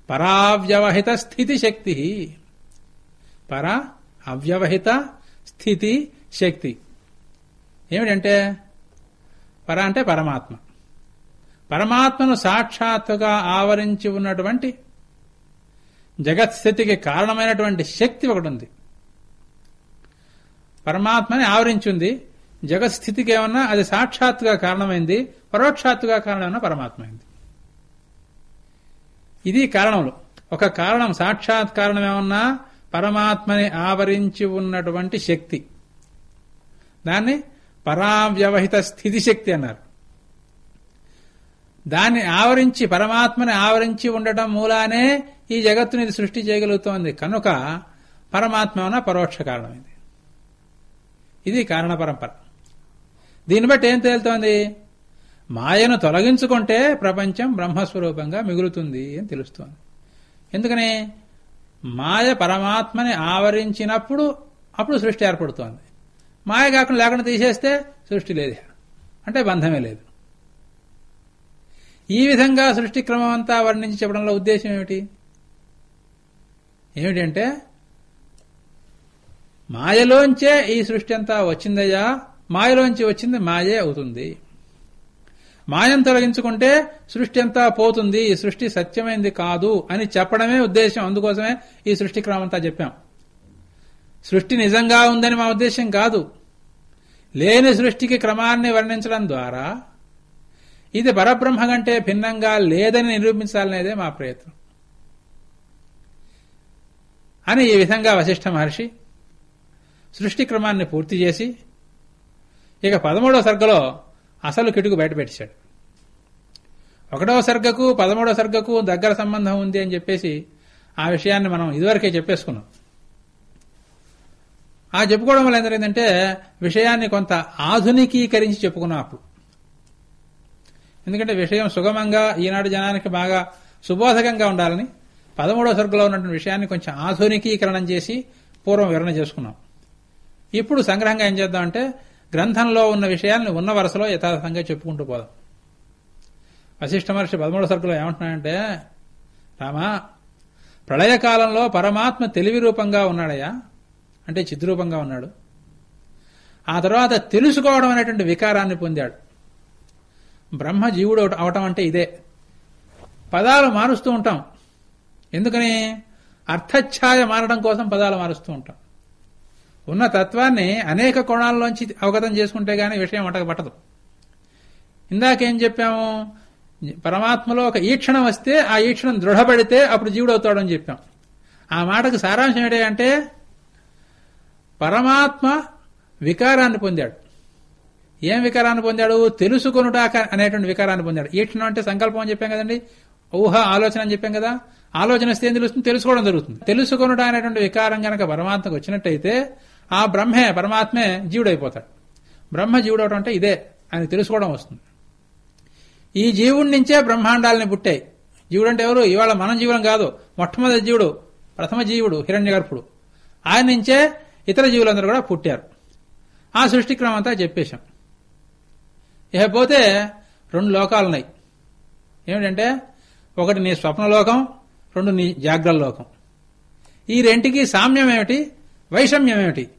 పరావ్యవహిత స్థితి శక్తి పర అవ్యవహిత స్థితి శక్తి ఏమిటంటే? పర అంటే పరమాత్మ. పరమాత్మను సాక్షాత్తుగా ఆవరించి ఉన్నటువంటి జగత్స్థితికి కారణమైనటువంటి శక్తి ఒకటి ఉంది. పరమాత్మని ఆవరించింది. జగత్స్థితికి ఏమన్నా అది సాక్షాత్తుగా కారణమైంది పరోక్షాత్తుగా కారణమైన పరమాత్మైంది. ఇది కారణంలో ఒక కారణం సాక్షాత్ కారణం ఏమన్నా పరమాత్మని ఆవరించి ఉన్నటువంటి శక్తి. దాన్ని పరావ్యవహిత స్థితి శక్తి అన్నారు. దాన్ని ఆవరించి పరమాత్మని ఆవరించి ఉండటం మూలానే ఈ జగత్తుని ఇది సృష్టి చేయగలుగుతోంది. కనుక పరమాత్మ పరోక్ష కారణమైంది. ఇది కారణ పరంపర. దీన్ని బట్టి ఏం తేలుతోంది? మాయను తొలగించుకుంటే ప్రపంచం బ్రహ్మస్వరూపంగా మిగులుతుంది అని తెలుస్తోంది. ఎందుకని? మాయ పరమాత్మని ఆవరించినప్పుడు అప్పుడు సృష్టి ఏర్పడుతోంది. మాయ కాకుండా లేకుండా తీసేస్తే సృష్టి లేదు. అంటే బంధమే లేదు. ఈ విధంగా సృష్టి క్రమం అంతా వర్ణించి చెప్పడంలో ఉద్దేశం ఏమిటి? ఏమిటంటే మాయలోంచే ఈ సృష్టి అంతా వచ్చిందయ్యా. మాయలోంచి వచ్చింది మాయే అవుతుంది. మాయం తొలగించుకుంటే సృష్టి అంతా పోతుంది. ఈ సృష్టి సత్యమైంది కాదు అని చెప్పడమే ఉద్దేశం. అందుకోసమే ఈ సృష్టి క్రమంతా చెప్పాం. సృష్టి నిజంగా ఉందని మా ఉద్దేశం కాదు. లేని సృష్టికి క్రమాన్ని వర్ణించడం ద్వారా ఇది పరబ్రహ్మ కంటే భిన్నంగా లేదని నిరూపించాలనేదే మా ప్రయత్నం. అని ఈ విధంగా వశిష్ఠ మహర్షి సృష్టి క్రమాన్ని పూర్తి చేసి ఇక పదమూడవ సర్గలో అసలు కిటుకు బయటపెట్టాడు ఒకటవ సర్గకు పదమూడవ సర్గకు దగ్గర సంబంధం ఉంది అని చెప్పేసి ఆ విషయాన్ని మనం ఇదివరకే చెప్పేసుకున్నాం. ఆ చెప్పుకోవడం వల్ల ఏంటంటే విషయాన్ని కొంత ఆధునికీకరించి చెప్పుకున్నాం అప్పుడు. ఎందుకంటే విషయం సుగమంగా ఈనాడు జనానికి బాగా సుబోధకంగా ఉండాలని పదమూడవ సరుకులో ఉన్నటువంటి విషయాన్ని కొంచెం ఆధునికీకరణం చేసి పూర్వం వివరణ చేసుకున్నాం. ఇప్పుడు సంగ్రహంగా ఏం చేద్దాం అంటే గ్రంథంలో ఉన్న విషయాల్ని ఉన్న వరుసలో యథాతథంగా చెప్పుకుంటూ పోదాం. వశిష్ఠ మహర్షి పదమూడవ సరుకులో ఏమంటున్నాడంటే రామా ప్రళయకాలంలో పరమాత్మ తెలివి రూపంగా ఉన్నాడయ్యా అంటే చిద్రూపంగా ఉన్నాడు. ఆ తర్వాత తెలుసుకోవడం అనేటువంటి వికారాన్ని పొందాడు. బ్రహ్మ జీవుడు అవటం అంటే ఇదే. పదాలు మారుస్తూ ఉంటాం. ఎందుకని? అర్థఛాయ మారడం కోసం పదాలు మారుస్తూ ఉంటాం. ఉన్న తత్వాన్ని అనేక కోణాల్లోంచి అవగతం చేసుకుంటే గానీ విషయం అటక పట్టదు. ఇందాకేం చెప్పాము? పరమాత్మలో ఒక ఈక్షణం వస్తే ఆ ఈక్షణం దృఢపడితే అప్పుడు జీవుడవుతాడని చెప్పాం. ఆ మాటకు సారాంశం ఏంటంటే పరమాత్మ వికారాన్ని పొందాడు. ఏం వికారాన్ని పొందాడు? తెలుసుకొనుట అనేటువంటి వికారాన్ని పొందాడు. ఈక్షణం అంటే సంకల్పం అని చెప్పాం కదండి. ఊహ ఆలోచన అని చెప్పాం కదా. ఆలోచన వస్తే ఏం తెలుస్తుంది? తెలుసుకోవడం జరుగుతుంది. తెలుసుకొనుట అనేటువంటి వికారం గనక పరమాత్మకు వచ్చినట్టయితే ఆ బ్రహ్మే పరమాత్మే జీవుడైపోతాడు. బ్రహ్మ జీవుడవటం అంటే ఇదే ఆయన తెలుసుకోవడం వస్తుంది. ఈ జీవుడి నుంచే బ్రహ్మాండాలని పుట్టాయి. జీవుడు అంటే ఎవరు? ఇవాళ మనం జీవులం కాదు. మొట్టమొదటి జీవుడు ప్రథమ జీవుడు హిరణ్యగర్భుడు. ఆయన నుంచే ఇతర జీవులందరూ కూడా పుట్టారు. ఆ సృష్టి క్రమం అంతా చెప్పేశాం. ఇకపోతే రెండు లోకాలు ఉన్నాయి. ఏమిటంటే ఒకటి నీ స్వప్నలోకం రెండు నీ జాగ్రత్త లోకం. ఈ రెంటికి సామ్యం ఏమిటి వైషమ్యం ఏమిటి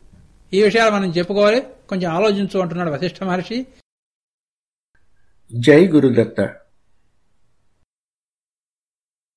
ఈ విషయాలు మనం చెప్పుకోవాలి. కొంచెం ఆలోచించు అంటున్నాడు వశిష్ఠ మహర్షి. జై గురుదత్త.